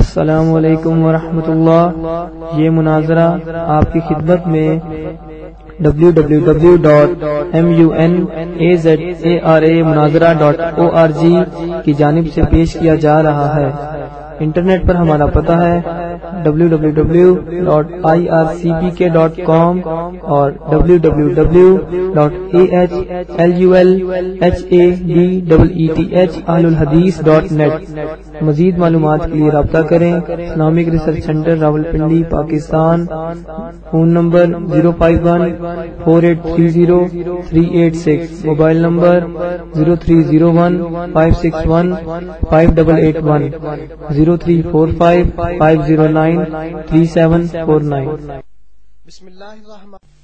السلام علیکم ورحمۃ اللہ یہ مناظرہ آپ کی خدمت میں ڈبلو ڈبلو ڈبلو ڈاٹ ایم یو این اے زیڈ اے آر اے مناظرہ ڈاٹ او آر جی کی جانب سے پیش کیا جا رہا ہے انٹرنیٹ پر ہمارا پتہ ہے ڈبلو ڈبلو ڈبلو ڈاٹ آئی آر سی پی کے ڈاٹ کام اور ڈبلو ڈبلو ڈبلو ڈاٹ اے ایچ ایل یو ایل ایچ اے ڈی ڈبل ای ٹی ایچ آل الحدیث ڈاٹ نیٹ مزید معلومات کے لیے رابطہ کریں اسلامک ریسرچ سینٹر راول پنڈی پاکستان فون نمبر زیرو فائیو ون فور ایٹ تھری زیرو تھری ایٹ سکس موبائل نمبر زیرو تھری زیرو ون فائیو سکس ون فائیو ڈبل ایٹ ون زیرو زیرو تھری فور فائیو فائیو زیرو نائن تھری سیون فور نائن بسم اللہ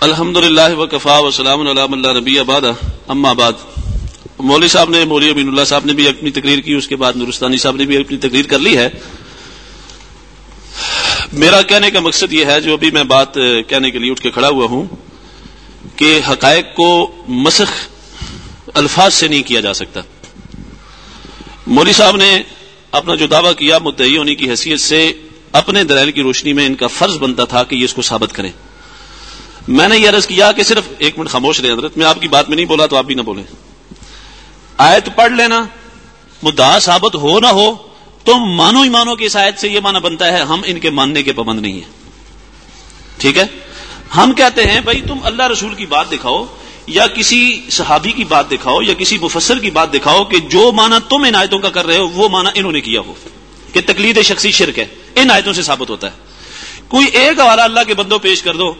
الحمد للہ وقفا وسلام علام اللہ ربی آباد اما آباد مولوی صاحب نے مولوی ابین اللہ صاحب نے بھی اپنی تقریر کی اس کے بعد نورستانی صاحب نے بھی اپنی تقریر کر لی ہے میرا کہنے کا مقصد یہ ہے جو ابھی میں بات کہنے کے لیے اٹھ کے کھڑا ہوا ہوں کہ حقائق کو مسخ الفاظ سے نہیں کیا جا سکتا مولوی صاحب نے اپنا جو دعویٰ کیا مدعی ہونے کی حیثیت سے اپنے دلائل کی روشنی میں ان کا فرض بنتا تھا کہ یہ اس کو ثابت کریں میں نے یہ عرض کیا کہ صرف ایک منٹ خاموش رہے حضرت میں آپ کی بات میں نہیں بولا تو آپ بھی نہ بولیں آیت پڑھ لینا مدعا ثابت ہو نہ ہو تم مانو ہی مانو کہ اس آیت سے یہ مانا بنتا ہے ہم ان کے ماننے کے پابند نہیں ہیں ٹھیک ہے ہم کہتے ہیں بھائی تم اللہ رسول کی بات دکھاؤ یا کسی صحابی کی بات دکھاؤ یا کسی مفسر کی بات دکھاؤ کہ جو مانا تم ان آیتوں کا کر رہے ہو وہ مانا انہوں نے کیا ہو کہ تقلید شخصی شرک ہے ان آیتوں سے ثابت ہوتا ہے کوئی ایک حوالہ اللہ کے بندوں پیش کر دو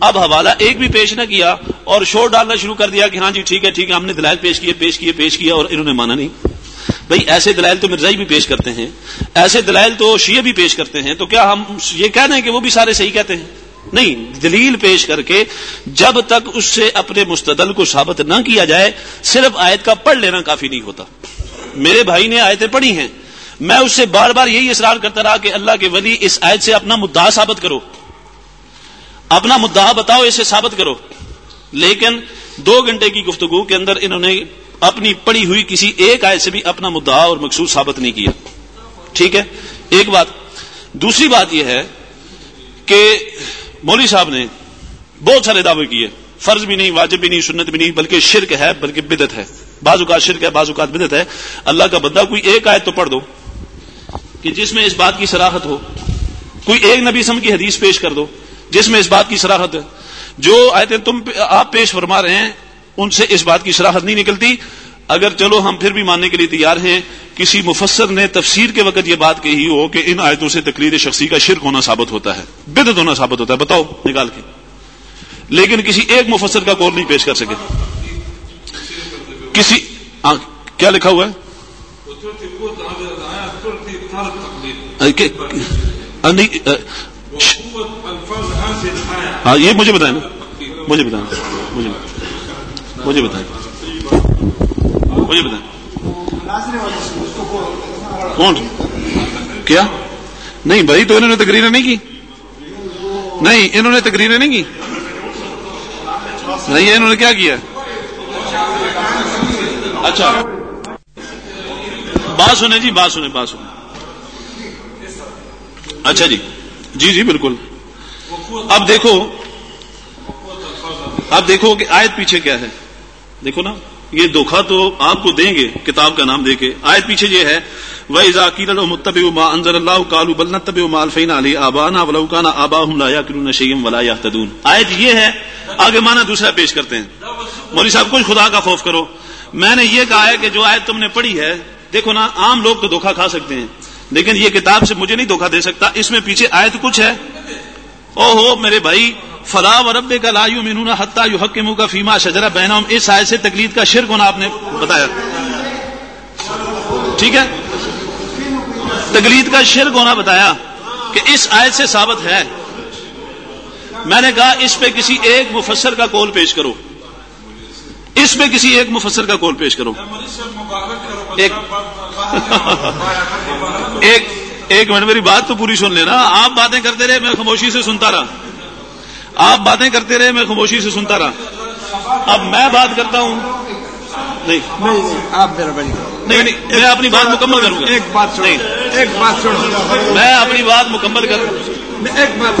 اب حوالہ ایک بھی پیش نہ کیا اور شور ڈالنا شروع کر دیا کہ ہاں جی ٹھیک ہے ٹھیک ہے ہم نے دلائل پیش کیے پیش کیے پیش کیا اور انہوں نے مانا نہیں بھائی ایسے دلائل تو مرزا بھی پیش کرتے ہیں ایسے دلائل تو شیعہ بھی پیش کرتے ہیں تو کیا ہم یہ کہنا ہے کہ وہ بھی سارے صحیح کہتے ہیں نہیں دلیل پیش کر کے جب تک اس سے اپنے مستدل کو ثابت نہ کیا جائے صرف آیت کا پڑھ لینا کافی نہیں ہوتا میرے بھائی نے آیتیں پڑھی ہیں میں اس سے بار بار یہی اصرار کرتا رہا کہ اللہ کے ولی اس آیت سے اپنا مدعا ثابت کرو اپنا مدعا بتاؤ اسے ثابت کرو لیکن دو گھنٹے کی گفتگو کے اندر انہوں نے اپنی پڑی ہوئی کسی ایک آیت سے بھی اپنا مدعا اور مقصود ثابت نہیں کیا ٹھیک ہے ایک بات دوسری بات یہ ہے کہ مولوی صاحب نے بہت سارے دعوے کیے فرض بھی نہیں واجب بھی نہیں سنت بھی نہیں بلکہ شرک ہے بلکہ بدت ہے بعض اوقات شرک ہے بعض اوقات بدت ہے اللہ کا بندہ کوئی ایک آیت تو پڑھ دو کہ جس میں اس بات کی سراحت ہو کوئی ایک نبی سم کی حدیث پیش کر دو جس میں اس بات کی ہے جو آئے تم آپ پیش فرما رہے ہیں ان سے اس بات کی شرحت نہیں نکلتی اگر چلو ہم پھر بھی ماننے کے لیے تیار ہیں کسی مفسر نے تفسیر کے وقت یہ بات کہی ہو کہ ان آیتوں سے تقریر شخصی کا شرک ہونا ثابت ہوتا ہے بدت ہونا ثابت ہوتا ہے بتاؤ نکال کے لیکن کسی ایک مفسر کا کور نہیں پیش کر سکے کسی کیا لکھا ہوا ہے ہاں یہ مجھے بتائیں نا مجھے بتائیں مجھے مجھے بتائیں مجھے بتائیں کون کیا نہیں بھائی تو انہوں نے تقریریں نہیں کی نہیں انہوں نے تقریریں نہیں کی نہیں انہوں نے کیا کیا اچھا بات سنیں جی بات سنیں بات سنیں اچھا جی جی جی بالکل اب دیکھو اب دیکھو کہ آیت پیچھے کیا ہے دیکھو نا یہ دھوکھا تو آپ کو دیں گے کتاب کا نام دے کے آیت پیچھے یہ ہے وہ ذاکیر اللہ کالو علی ولا تدون آیت یہ ہے آگے مانا دوسرا پیش کرتے ہیں مولوی صاحب کچھ خدا کا خوف کرو میں نے یہ کہا ہے کہ جو آیت تم نے پڑھی ہے دیکھو نا عام لوگ تو دھوکھا کھا سکتے ہیں لیکن یہ کتاب سے مجھے نہیں دھوکہ دے سکتا اس میں پیچھے آیت کچھ ہے او ہو میرے بھائی فلاح و رب کا لا مینا حتیٰ حتہ یو منہ کا فیما شجرا بہنا اس آیت سے تقلید کا شرک ہونا آپ نے بتایا ٹھیک ہے تقلید کا شرک ہونا بتایا کہ اس آیت سے ثابت ہے میں نے کہا اس پہ کسی ایک مفسر کا کول پیش کرو اس میں کسی ایک مفسر کا کال پیش کرو ایک منٹ میری بات تو پوری سن لینا آپ باتیں کرتے رہے میں خاموشی سے سنتا رہا آپ باتیں کرتے رہے میں خاموشی سے سنتا رہا اب میں بات کرتا ہوں نہیں نہیں میں اپنی بات مکمل کروں ایک بات ایک بات میں اپنی بات مکمل کروں ایک بات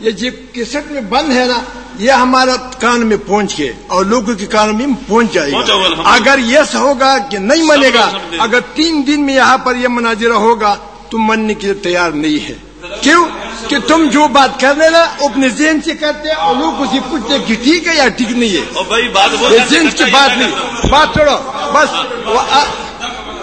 یہ جب کسٹ میں بند ہے نا یہ ہمارا کان میں پہنچ کے اور لوگوں کے کان میں پہنچ جائے گا اگر یس ہوگا کہ نہیں منے گا اگر تین دن میں یہاں پر یہ مناظرہ ہوگا تو مننے کے لیے تیار نہیں ہے کیوں کہ تم جو بات کر رہے نا اپنے ذہن سے کرتے اور لوگ اسے پوچھتے کہ ٹھیک ہے یا ٹھیک نہیں ہے ذہن بات بات نہیں چھوڑو بس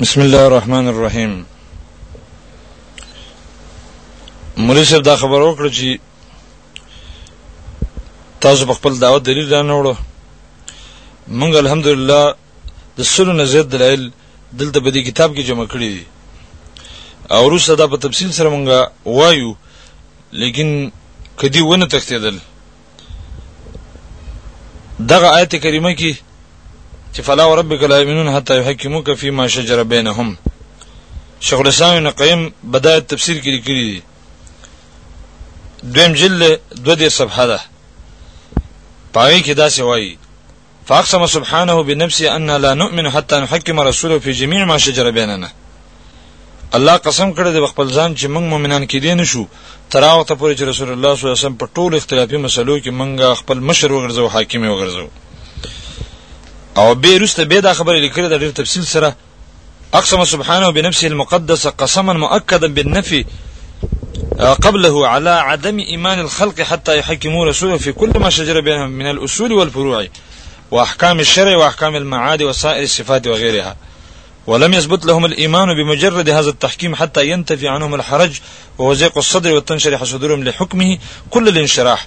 بسم الله الرحمن الرحیم مولوی صاحب دا خبر وکړه چې تاسو په خپل دعوت دلیل را نه وړو موږ الحمدلله د سلو نه زیات دلایل دلته په دې کتاب کې جمع کړی دي او وروسته دا په تفصیل سره مونږ وایو لیکن کدی ونه تښتیدل دغه آیت کریمه کې چې فلا وربک لا یمنون حتا یحکموک فيما شجر بینهم شیخ الاسلام ابن قیم بدایت تفسیر کې لیکلي دي دویم جلد دو دې صفحه ده پاره کې دا څه وایي فاقسم سبحانه بنفسه ان لا نؤمن حتى نحكم رسوله في جميع ما شجر بيننا الله قسم کړی د خپل ځان چې موږ مؤمنان کې دي نشو تر هغه ته پورې چې رسول الله صلی الله علیه وسلم په ټولو اختلافي مسلو کې موږ خپل مشر وګرځو حاکم وګرځو او به رسته به دا خبره لیکل د ډیر تفصیل سره اقسم سبحانه بنفسه المقدسه قسما مؤكدا بالنفي آه، قبله على عدم إيمان الخلق حتى يحكموا رسوله في كل ما شجر بينهم من الأصول والفروع وأحكام الشرع وأحكام المعاد وسائر الصفات وغيرها ولم يثبت لهم الإيمان بمجرد هذا التحكيم حتى ينتفي عنهم الحرج ووزيق الصدر وتنشرح صدورهم لحكمه كل الانشراح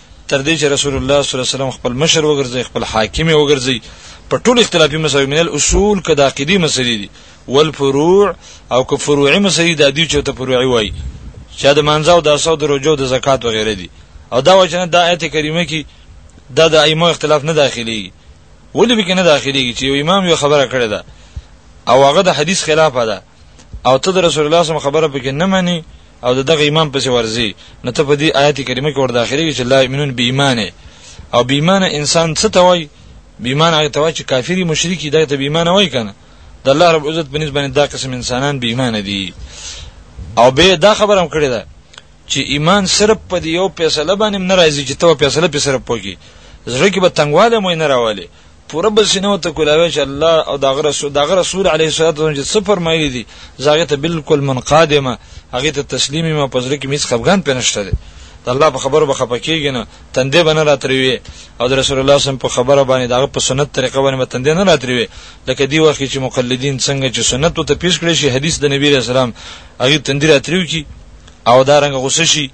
تر دې چې رسول الله صلی الله علیه وسلم خپل مشر وګرځي خپل حاکم وګرځي په ټول اختلافي مسایل من الاصول کدا عقيدي مسلې دي والفروع او که فروعي مسلې د دې چې ته فروعي وای چې د منځو د اسو د رجو د زکات وغیره دي او دا وجنه د آیت کریمه کې دا د ائمه اختلاف نه داخلي ولې به کې نه داخلي چې یو امام یو خبره کړې ده او هغه د حدیث خلاف ده او ته د رسول الله صلی الله علیه وسلم خبره به کې نه مني او د دغه ایمان پسې ورځي نو ته په دې آیت کریمه کې ور داخلي چې لا ایمنون بی ایمانه او بی ایمانه انسان څه ته وای بی ایمانه هغه ته وای چې کافری مشرکی دغه ته بی ایمانه وای کنه د الله رب عزت په نسبت دا قسم انسانان بی ایمانه دي او به دا خبره هم کړې ده چې ایمان صرف په یو فیصله باندې نه راځي چې ته فیصله په صرف پوګي زړه کې به تنګواله مې نه راوالي پوره بسینو ته کولاوي چې الله او دغه رسول دغه رسول عليه الصلاه والسلام چې څه فرمایلی دي زاغه ته بالکل منقادمه هغه ته تسلیم ما پزره کې میڅ خفغان پنهشته دي د الله په خبرو به خپکیږي نه تندې بنه راتریوي او د رسول الله صم په خبره باندې دغه په سنت طریقه باندې تندې نه راتریوي لکه دی وخت چې مقلدین څنګه چې سنت ته پیش کړی شي حدیث د نبی رسول الله هغه تندې راتریو کی او دا رنګ غوسه شي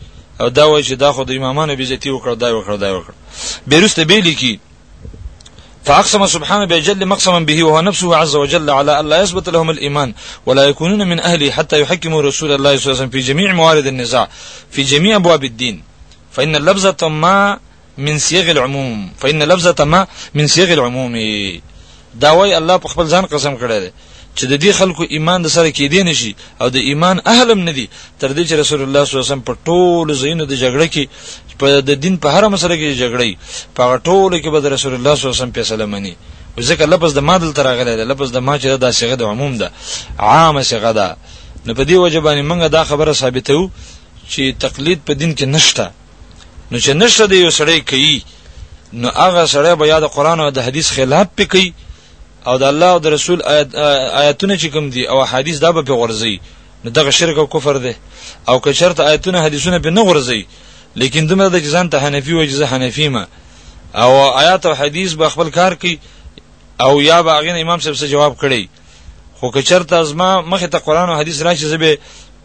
او دا وایي چې دا خو د امامانو بیزتی وکړ دا وکړ دا وکړ بیرسته بیلی کی فأقسم سبحانه بأجل مقسما به وهو نفسه عز وجل على أن لا يثبت لهم الإيمان ولا يكونون من أهله حتى يحكموا رسول الله صلى الله عليه وسلم في جميع موارد النزاع في جميع أبواب الدين فإن اللفظة ما من صيغ العموم فإن اللفظة ما من صيغ العموم دا وای الله په خپل ځان قسم کړی دی چې د دې خلکو ایمان د سره کېدې نشي او د ایمان اهل هم ندي تر دې چې رسول الله صلی الله علیه وسلم په ټولو زینو د جګړه کې په د دین په هر مسله کې جګړې په ټولو کې به د رسول الله صلی الله علیه وسلم فیصله مني ځکه لفظ د ما دلته راغلی دی لفظ د ما چې دا صيغه د عموم ده عامه صيغه ده نو په دې وجه باندې موږ دا خبره ثابتو چې تقلید په دین کې نشته نو چې نشته دی یو سړی کوي نو هغه سړی به یا د قران او د حدیث خلاف پکې او د الله او د رسول آیت آیتونه چې کوم دي او حدیث دا به په غورځي نو دغه شرک او کفر دی او که چرته آیتونه حدیثونه به نه غورځي لیکن دومره د ځان ته حنفي او جزه حنفي ما او آیات او حدیث به خپل کار کوي او یا به هغه امام صاحب څه جواب کړي خو که چرته ازما مخه ته قران او حدیث راشي زبه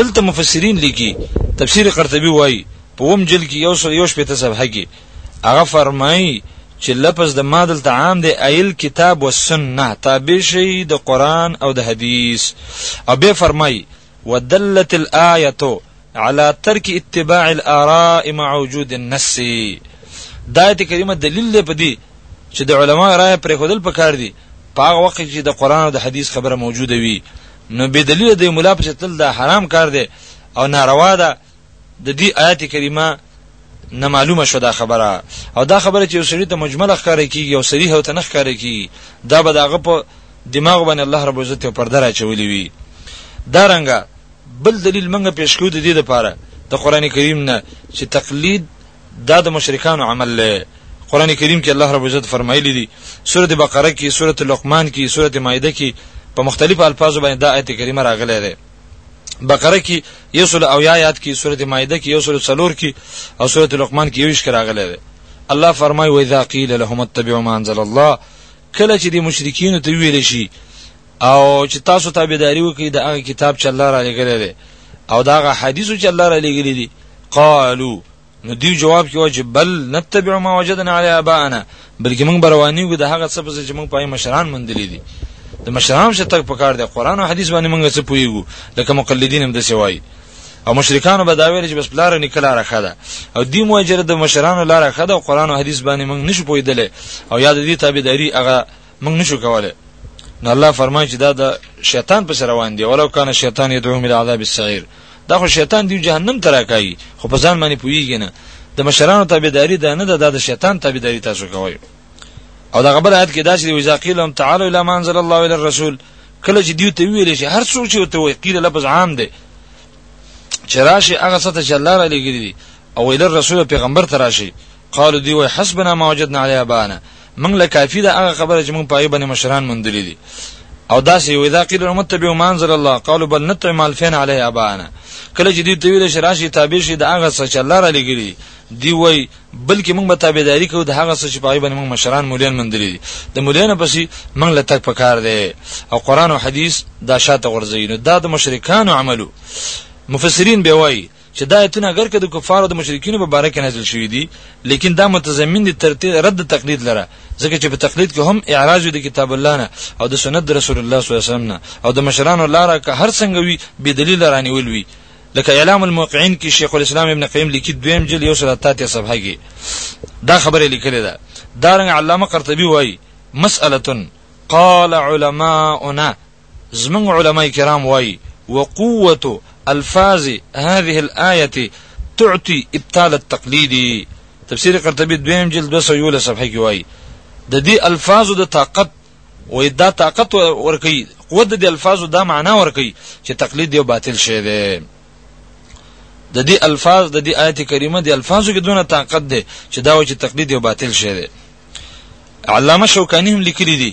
دلته مفسرین لیکي تفسیر قرطبي وایي په وم جل کې یو سل یو شپته صفحه کې هغه فرمایي چې لفظ د ما دلته عام دی ایل کتاب و سنه تابع شي د قران او د حدیث او به فرمایي ودلت الايه على ترك اتباع الاراء مع وجود النص دا ایت کریمه دلیل دی په دې چې د علما رائے پر خودل پکار دي په هغه وخت کې د قران او د حدیث خبره موجوده وي نو بې دلیل د مولا په شتل دا حرام کار دی او ناروا ده د دې آیت کریمه نه معلومه شو دا خبره او دا خبره چې وسړي ته مجمل ښکارې کیږي او صریح او تنخ ښکارې کیږي دا به داغه په دماغ باندې الله رب عزت په پرده راچولې وي دا رنګه بل دلیل منګه پیش کړو د دې لپاره د قران کریم نه چې تقلید دا د مشرکانو عمل له قران کریم کې الله رب عزت فرمایلی دی سوره بقره کې سوره لقمان کې سوره مائده کې په مختلفو الفاظو باندې دا آیت کریمه راغلی دی بقره کې یو سل او یا آیات کې سوره مائده کې یو سل څلور کې او سوره لقمان کې یوش راغلی دی الله فرمای و اذا قیل لهم اتبعوا ما انزل الله کله چې د مشرکین ته ویل شي او چې تاسو تابعداري وکړي د هغه کتاب چې الله را لګلې دی او دا هغه حدیثو چې الله را لګلې دي قالو نو دی جواب کې وجه بل نتبع ما وجدنا علی ابانا بلکې موږ برواني وګ د هغه څه په چې موږ پای مشران مندلې دي د مشران څخه تک پکار دی قران او حدیث باندې موږ څه پویګو لکه مقلدین هم د سوای او مشرکانو به دا ویل چې بس پلار نه کلا راخه ده او دی موجره د مشرانو لاره خه ده او قران او حدیث باندې موږ نشو پویدل او یاد دي تابعداري هغه موږ نشو کولای نو الله فرمایي چې دا د شیطان په سر روان دی ولو کان شیطان یدعوهم الى عذاب السعیر دا خو شیطان دی جهنم ته راکایي خو په ځان باندې پویږي نه د مشرانو تابعداري دا نه ده د شیطان تابعداري تاسو کوئ او دا خبره آیت کې دا چې ویزا قیل هم تعالوا الى ما انزل الله الى الرسول کله چې دیو ته ویل شي هر څوک چې ته وی قیل لفظ عام دی چې راشي هغه څه ته چې الله را لګیږي او الى الرسول پیغمبر ته راشي قالو دی وای حسبنا ما وجدنا علی ابانا موږ له کافی ده هغه خبره چې موږ پای باندې مشران مندلې دي او داسې وي دا قیل امت تبع ما انزل الله قالوا بل نطعم الفين علی ابانا کله چې دی تویل شي راشي تابع شي د هغه څه چې الله را لګري دی وای بلکې موږ به تابعداري کوو د هغه څه چې پای باندې موږ مشران مولین مندلې دي د مولین پسې موږ له تک پکار دی او قران او حدیث دا شاته غورځي نو دا د مشرکانو عملو مفسرین به وای چې دا ایتونه اگر که د کفارو د مشرکینو په باره کې نازل شوي دي لیکن دا متضمن دي تر رد تقلید لره ځکه چې په تقلید کې هم اعراض د کتاب الله نه او د سنت د رسول الله صلی الله علیه وسلم نه او د مشرانو لاره که هر څنګه وي به دلیل رانیول وي لکه اعلام الموقعین کې شیخ الاسلام ابن قیم لیکي دویم جل یو سره تاتې صفحه کې دا خبره لیکلې ده دارنګ علامه قرطبي وایي مسأله قال علماؤنا زمونږ علماء کرام وايي وقوة الفاظ هذه الآية تعطي ابطال التقليد تفسیر قرطبي دویم جلد 211 صفحه کې وايي د دې الفاظو د طاقت وې دا طاقت ورکي قوت د الفاظو دا معنا ورکي چې تقلید یو باطل شی دی د دې الفاظ د دې آیت کریمه د الفاظو کې دونه طاقت دی چې دا و چې تقلید یو باطل شی دی علامه شوکانی هم لیکلی دی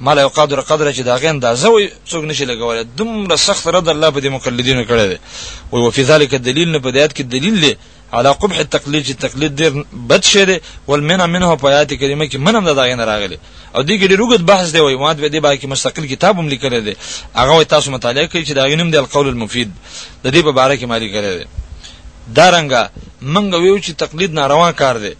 ما له قدر قدر چې دا غي اندازه وي څوک نشي لګولای دومره سخت رد الله په دې مقلدینو کړی دی او وفي ذلک دلیل نه په دې کې دلیل دی على قبح التقليد چې تقلید ډیر بد شی دی ول منه منه په آیات کریمه کې منم دا غي نه راغلی او دې کې ډیر وګت بحث دی وای ما دې دې باندې مستقل کتاب هم لیکل دی هغه تاسو مطالعه کوي چې دا غي نوم دی القول المفید د دې په اړه کې مالي کړی دی دارنګه منګ ویو چې تقلید ناروا کار دی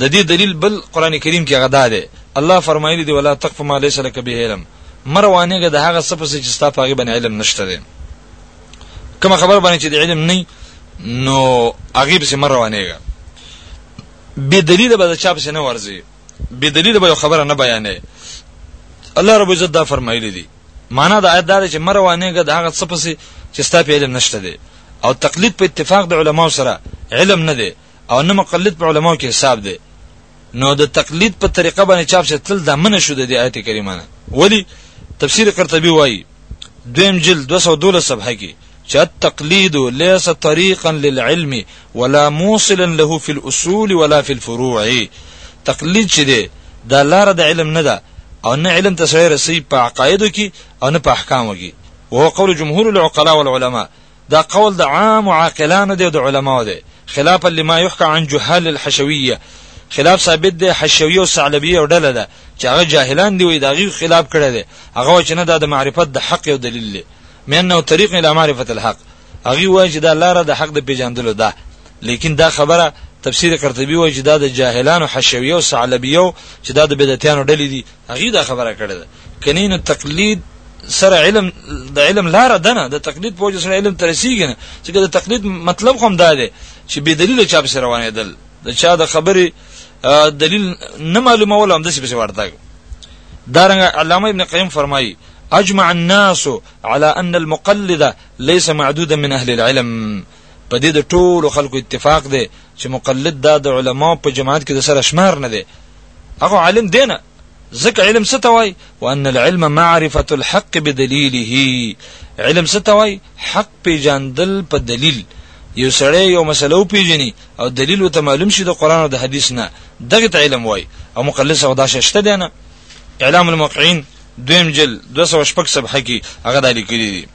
د دې دلیل بل قران کریم کې غدا ده الله فرمایلی دی ولا تقف ما ليس لك به علم مروانېګه د هغه څه پسې چې ستا په هغه باندې علم نشته دی کوم خبر باندې چې د علم نه نو هغه پسې مروانېګه به دلیل به چا پسې نه ورځي به دلیل به خبره نه بیانې الله رب عزت دا فرمایلی دی معنا د آیت دا چې مروانېګه د هغه څه پسې چې ستا په علم نشته دی او تقلید په اتفاق د علماو سره علم نه دی او نه مقلد په علماو کې حساب دی نو د تقلید په طریقه باندې چاپ چې تل د منه شو د آیت کریمه نه ولی تفسیر قرطبي وایي دویم جلد 212 صفحه کې چې التقلید ليس طريقا للعلم ولا موصلا له في الاصول ولا في الفروع تقلید چې دی دا لار د علم نه ده او نه علم ته سره رسي په عقایدو کې او نه په احکامو کې وهو قول جمهور العقلاء والعلماء دا قول د عامو عاقلانو دی او د علماو دی خلافا لما يحكى عن جهال الحشويه خلاف ثابت دی حشوی او ثعلبی او ډله ده چې هغه جاهلان دی وي دا غي خلاف کړی دی هغه چې نه دا د معرفت د حق یو دلیل دی مینه طریق اله معرفت الحق هغه وایي چې دا لار د حق د پیژندلو ده لیکن دا خبره تفسیر قرطبي وایي چې دا د جاهلانو حشویو ثعلبیو چې دا د بدعتانو ډلې دي هغه دا خبره کړې ده کني نو تقلید سره علم د علم لار ده نه د تقلید په وجه سره علم ترسیږي نه چې د تقلید مطلب هم دا دی چې به دلیل چا په روانې دل د چا د خبرې دلیل نه معلومه ولا هم د څه په ورتګ دارنګ علامه ابن قیم فرمایي اجمع الناس على ان المقلد ليس معدودا من اهل العلم په دې د ټولو خلکو اتفاق دی چې مقلد دا د علما په جماعت کې د سره شمار نه دی هغه عالم دی نه ځکه علم څه ته وای وان العلم معرفه الحق بدلیله علم څه ته وای حق پیجاندل په دلیل یو سړی یو مسلو پیژني او دلیل ته معلوم شي د قران او د حدیث نه دغه ته علم وای او مقلد څه دا شته دی نه اعلام الموقعين دویم جل 206 صفحه کې هغه د لیکلي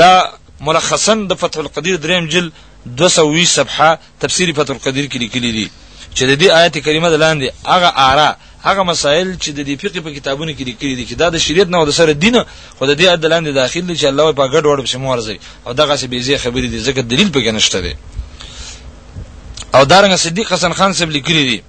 دا ملخصا د فتح القدیر دریم جل 220 صفحه تفسیر فتح القدیر کې لیکلي دي چې د دې آیت کریمه د لاندې هغه آرا هغه مسائل چې د دې فقې په کتابونو کې لیکلي دي چې دا د شریعت نه او د سره دین خو د دې آیت د لاندې داخل دي چې الله په ګډ وډ په شمو ورځي او دغه څه بيزي خبرې دي ځکه دلیل پکې نشته دي او دارنګ صدیق حسن خان صاحب لیکلي دي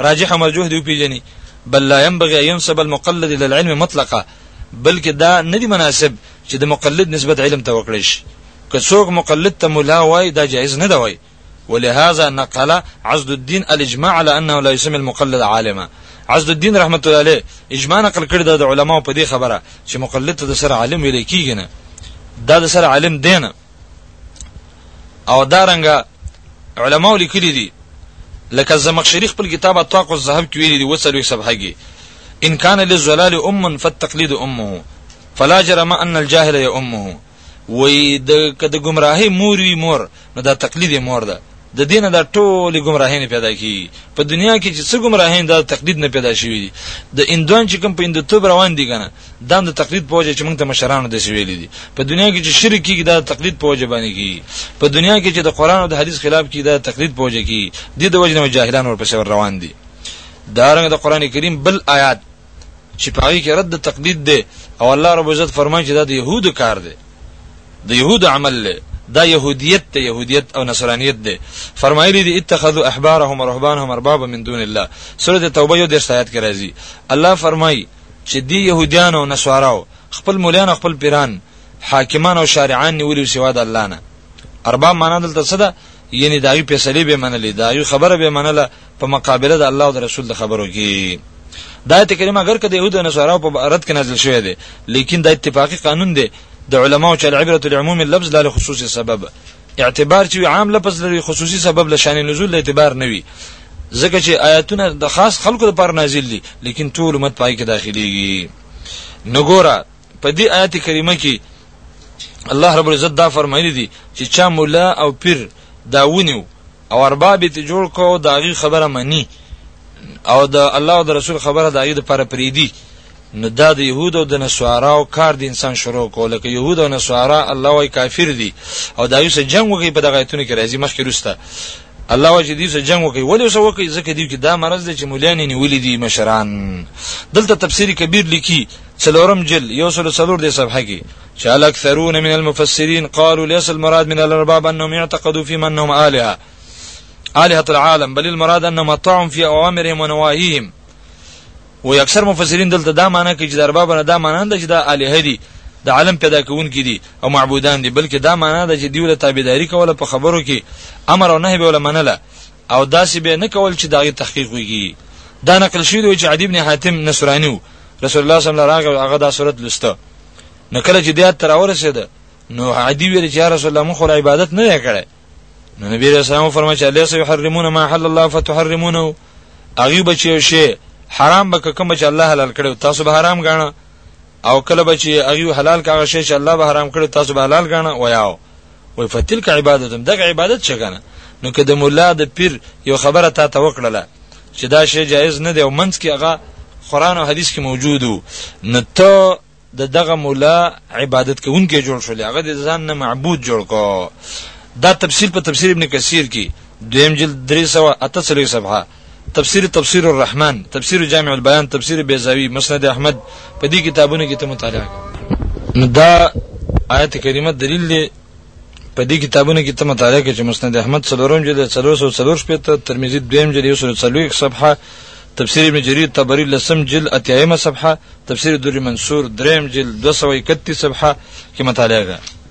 راجح او مرجوح دی پیژني بل لا ينبغي ان ينسب المقلد الى العلم مطلقا بلکې دا نه دی مناسب چې د مقلد نسبت علم ته وکړي شي که څوک مقلد ته مولا وای دا جایز نه دی وای ولهذا نقل عزد الدين الاجماع على انه لا يسمى المقلد عالما عزد الدين رحمت الله عليه اجماع نقل کړی د علماو په دې خبره چې مقلد ته د سر عالم ویل کیږي نه دا د سر عالم دینه او دارنګه علماء لیکلي دي لکه زمخشري خپل کتاب اطاق الذهب کې ویلي دي وڅلوي صفحه کې ان كان للزلال ام فالتقليد امه فلا جرم ان الجاهل يا امه وې د کده گمراهي مور وی مور نو دا تقلید مور ده د دینه دا ټولې گمراهۍ نه پیدا کیږي په دنیا کې چې څه گمراهۍ دا تقلید نه پیدا شوی دي د اندوان چې کوم په اندوتوب روان دي کنه دا د تقلید په وجه چې موږ ته مشرانو د سویل دي په دنیا کې چې شرک کیږي دا تقلید په وجه باندې کیږي په دنیا کې چې د قران او د حدیث خلاف کیږي دا تقلید په وجه کیږي د دې د وجه نه جاهلان ورپسې روان دي دا رنګ د قران کریم بل آیات چې پاره کې رد تقلید دی او الله رب عزت فرمایي چې دا د يهودو کار دی د يهودو عمل دی دا يهوديت ته يهوديت او نصرانيت دی فرمایلی دی اتخذوا احبارهم ورهبانهم اربابا من دون الله سوره توبه یو د آیات کې راځي الله فرمایي چې دی يهوديان او نصاراو خپل مولان خپل پیران حاکمان او شارعان نیولې سوا د الله نه ارباب معنا دلته څه ده یعنی دایو فیصله به منلې دایو خبره به منله په مقابله د الله او د رسول د خبرو کې دا آیت کریمه اگر که د یهود او نصارو په رد کې نازل شوی دی لیکن دا اتفاقی قانون دی د علماو چې العبره العموم اللفظ لا خصوصي سبب اعتبار چې عام لفظ لري خصوصي سبب لشان نزول اعتبار نه وي ځکه چې آیاتونه د خاص خلکو لپاره نازل دي لیکن ټول امت پای کې داخليږي نګورا په دې آیت کریمه کې الله رب العزت دا فرمایلی دي چې چا مولا او پیر داونیو او ارباب یې جوړ کو او د هغې خبره مني او د الله او د رسول خبره د هغې لپاره پریدي نو دا د يهود او د نصارا او کار د انسان شروع کوله کې يهود او نصارا الله وايي کافر دي او دا یو څه جنگ وکي په دغه ایتونه کې راځي مخکې روسته الله واجی دې څه جنگ وکي ولې څه وکي ځکه دې کې دا مرز دی چې مولاني نیولې دي مشران دلته تفسیری کبیر لیکي څلورم جل یو سل څلور دې صفحه کې چې الاکثرون من المفسرین قالوا ليس المراد من الارباب انهم يعتقدوا فيما انهم الهه الهه العالم بل المراد انهم طعم في اوامرهم ونواهيهم و اکثر مفسرین دلته دا معنی کوي چې د ارباب نه دا معنی ده چې دا الهه دي د عالم پیدا کوونکي دي او معبودان دي بلکې دا معنی ده چې دیو له تابعداري کوله په خبرو کې امر او نهي به ولا منله او داسې به نه کول چې داغه تحقیق ویږي دا نقل شوی دی چې عدی ابن حاتم نصرانی رسول الله صلی الله علیه وسلم هغه دا صورت لسته نو کله چې دیات تر اورسید نو عدی ویل چې رسول الله مخ عبادت نه کړي نو نبی رسول الله صلی الله علیه وسلم ليس يحرمون ما حل الله فتحرمونه هغه بچي شي حرام به کوم چې الله حلال کړو تاسو به حرام غاڼه او کله بچي هغه حلال کاغه شي چې الله به حرام کړو تاسو به حلال غاڼه ویاو وای فتلک عبادتهم دغه عبادت شګنه نو که د مولا د پیر یو خبره تا ته وکړله چې دا شی جایز نه دی او منځ کې هغه قران او حدیث کې موجود وو نو ته د دغه مولا عبادت کوونکې جوړ شولې هغه د ځان نه معبود جوړ کو دا تفصیل په تفسیر ابن کثیر کې دویم جلد 338 صفحه تفسیر تفسیر الرحمن تفسیر جامع البیان تفسیر بیزاوی مسند احمد په دې کتابونو کې ته مطالعه کوي دا آیت کریمه دلیل دی په دې کتابونو کې ته مطالعه کوي چې مسند احمد څلورم جلد 334 پته ترمذی دویم جلد 140 صفحه تفسیر ابن جریر طبری لسم جلد اتیایمه صفحه تفسیر در منصور دریم جلد 231 صفحه کې مطالعه کوي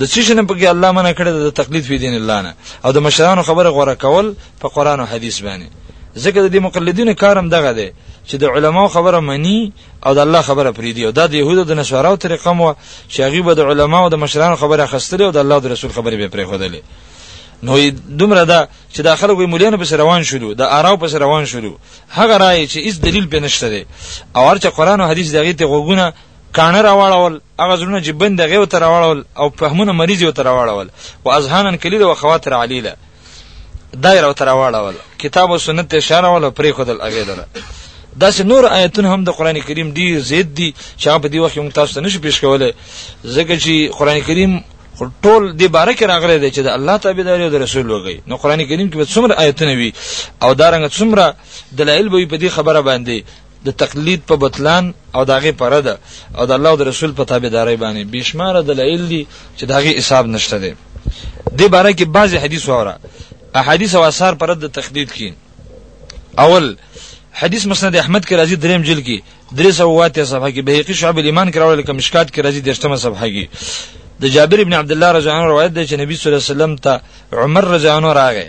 د څه شنه په کې الله منع کړی د تقلید فی دین الله نه او د مشرانو خبره غوړه کول په قران او حدیث باندې ځکه د دې مقلدینو کارم دغه دی چې د علماو خبره مني او د الله خبره پریدي او دا د يهودو د نشوارو طریقه مو چې هغه به د علماو د مشرانو خبره خستلې او د الله د رسول خبره به پرې خودلې نو دومره دا چې د خلکو مولانو په روان شولو د اراو په روان شولو هغه راي چې هیڅ دلیل به نشته او هرڅه قران او حدیث دغه ته غوګونه کانه راواړول هغه زړونه چې بند غیو تر راواړول او فهمونه مریض یو تر راواړول او اذهانن کلیل او خواتر علیله دایره تر راواړول کتاب او سنت ته اشاره ول پرې خدل اغه لره دا چې نور آیتونه هم د قران کریم ډیر زید دي چې هغه په دې وخت کې موږ تاسو ته نشو پیښ کولای ځکه چې قران کریم ټول دې باره کې راغلي دي چې د الله تابعداري او د رسول وګي نو قران کریم کې به څومره آیتونه وي او دارنګ څومره دلایل به په دې خبره باندې د تقلید په بطلان او داغه پر رد او د الله او رسول په تابعداري باندې بشمار دلایل دي چې داغه حساب نشته دي د باره کې بعضی حدیث وره احادیث او آثار پر رد تقلید کې اول حدیث مسند احمد کې راځي دریم جلد کې 308 صفحه کې بهقي شعب الایمان کراول کې مشکات کې راځي دشتمه صفحه کې د جابر ابن عبد الله رضی الله عنه روایت ده چې نبی صلی الله علیه وسلم ته عمر رضی الله عنه راغی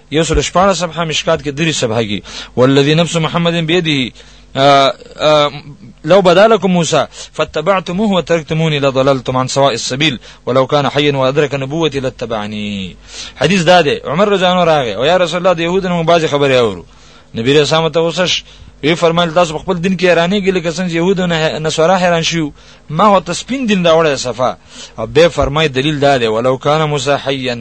یو سل شپاړس صفحه مشکات کې درې صفحه کې والذي نفس محمد بيده لو بدا لكم موسى فاتبعتموه وتركتموني لضللتم عن سواء السبيل ولو كان حيا وادرك نبوتي لاتبعني حدیث دا دی عمر رضی الله راغی او یا رسول الله د يهودانو مبازي خبري اورو نبی رسول الله ته وسش وی فرمایل تاسو خپل دین کې حیرانې کې لکه څنګه يهود او نصارا حیران شيو ما هو ته سپین دین راوړی صفه او به فرمای دلیل دا دی ولو کان موسی حیا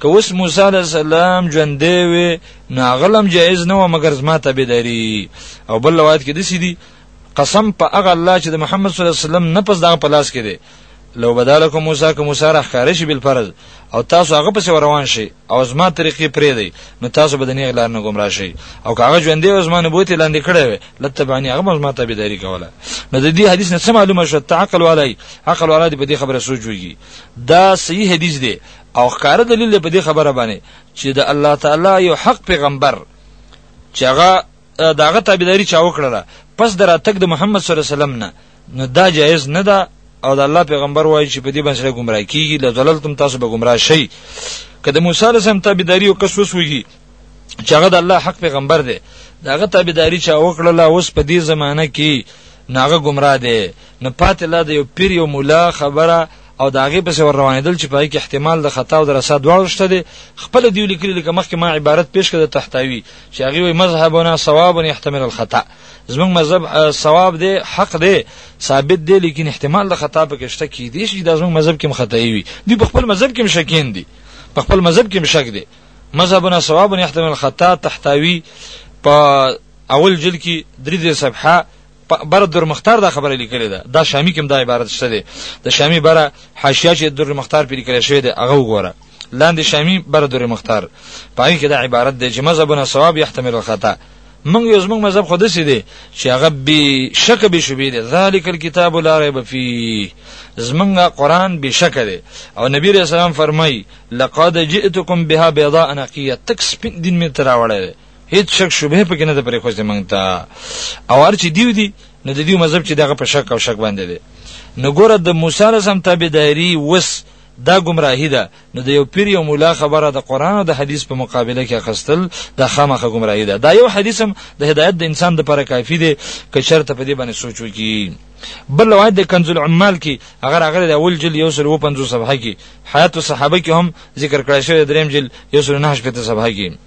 که اوس موسی علی السلام ژوندې وي نو غلم جایز نه و مګر زما ته بدري او بل روایت کې د سیدی قسم په هغه الله چې د محمد صلی الله علیه وسلم نه پس دغه پلاس کې دی لو بدالکم موسی که موسی راخاره شي بل فرض او تاسو هغه پس روان شي او زما طریقې پرې دی نو تاسو به د نیغ لار نه گمراه شئ او که هغه ژوندې او زما نبوت لاندې کړی وي لتبعنی هغه زما تابعداري کوله نو د دې حدیث نه څه معلومه شو تعقل علی عقل علی په دې خبره سوچ وږي دا صحیح حدیث دی او ښکار دلیل په دې خبره باندې چې د الله تعالی یو حق پیغمبر چې هغه داغه تابعداري چا وکړله پس دراتک د محمد صلی الله علیه وسلم نه نو دا جایز نه ده او د الله پیغمبر وایي چې په دې باندې ګمرا کیږي لذللتم تاسو به ګمرا شئ که د موسی علیه السلام تابعداري او کس وسوږي چې هغه د الله حق پیغمبر دی داغه تابعداري چا وکړله اوس په دې زمانه کې ناغه گمراه دی نه پاتې لا د یو پیر یو مولا خبره او دا غي پس ور روانېدل چې پای کې احتمال د خطا او د رسا دواړو شته دي خپل دیو لیکلي لکه مخکې ما عبارت پیش کړ د تحتاوی چې هغه وي مذهبونه ثواب يحتمل الخطا زموږ مذهب ثواب دی حق دی ثابت دی لیکن احتمال د خطا په کې شته کې دي چې د زموږ مذهب کې خطا وي دی په خپل مذهب کې شکین دي په خپل مذهب کې شک دي مذهبنا ثواب يحتمل الخطا تحتاوی په اول جلد کې درې صفحه بر در مختار دا خبره لیکلې ده دا شامی کوم دا عبارت شته دی د شامی بره حاشیه چې در مختار پرې کړی شوی دی هغه وګوره لاندې شامی بر در مختار پای کې دا عبارت دی چې مذهبونه ثواب يحتمل الخطا من یو زموږ مذهب خود سي دي چې هغه به شک به شوبې دي ذالک الكتاب لا ريب فيه زمونږ قران به شک دي او نبی رسول الله فرمای لقد جئتكم بها بيضاء نقيه تک سپین دین می تراوړل هیڅ شک شوبه پکې نه ده پرې خوستې مونږ ته او هر چې دیو دی نو د دې مذهب چې دغه په شک او شک باندې دی نو ګوره د موسی علیه السلام تابعداري وس دا گمراهی ده نو د یو پیر یو مولا خبره د قران او د حدیث په مقابله کې خستل د خامخه گمراهی ده دا یو حدیث هم د هدایت د انسان د پر کافی دی که شرط په دې باندې سوچ وکړي بل روایت د کنز العمال کې اگر هغه د اول جل یو سل و 50 صفحه کې حیات الصحابه کې هم ذکر کړی شوی دریم جل یو سل نه شپته صفحه کې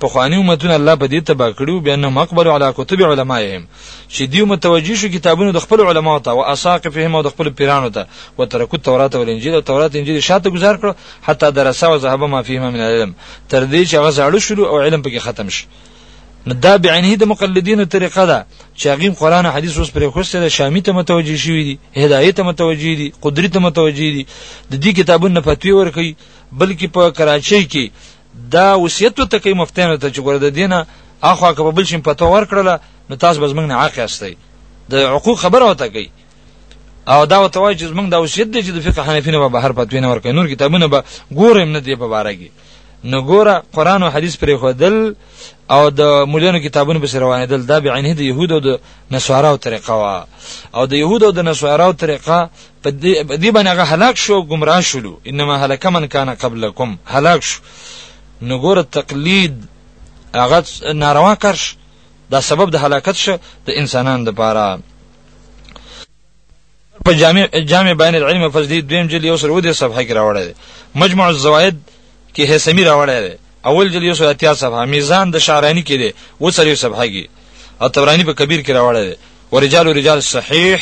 پخوانی امتونه الله په دې تبا کړو بیا نه مقبل علی کتب علماءهم چې دیو متوجی شو کتابونو د خپل علماو ته او اساقفهم او د خپل پیرانو ته او ترکو تورات او انجیل او تورات انجیل شاته گذار کړو حتی درسه او ذهب ما فیهم من العلم تر دې چې هغه زړو شلو او علم پکې ختم شي نو دا بعینه د مقلدینو طریقه ده چې هغه قرآن او حدیث اوس پرې خوسته ده شامی ته متوجی شوی دي هدایت ته متوجی دي قدرت ته متوجی دي د دې کتابونو فتوی ورکي بلکې په کراچۍ کې دا وصیت ته کوي مفتیانو ته چې ګور د دینه اخوا که بل شي پته ورکړله نو تاسو به زمنګ نه حق یاستئ د حقوق خبره وته کوي او دا وته وایي چې زمنګ دا وصیت دی چې د فقه حنفي نه به بهر پتوی نه ورکړي نور کتابونه به ګورم نه دی په باره کې نو ګوره قران او حدیث پرې خودل او د مولانو کتابونو په روانېدل دا به عینه د يهودو د نصاراو طریقه وا او د يهودو د نصاراو طریقه په دې باندې هغه هلاک شو گمراه شولو انما هلک من کان قبلکم هلاک شو نو ګوره تقلید هغه ناروا کار شو دا سبب د هلاکت شو د انسانان لپاره په جامع جامع بین العلم فضلی دویم جلد یو سره ودی صفحه کې راوړی مجموع الزوائد کې هیثمی راوړی دی اول جلد یو سره اتیا صفحه میزان د شعرانی کې دی و سره صفحه کې او تورانی په کبیر کې راوړی دی ورجال رجال صحیح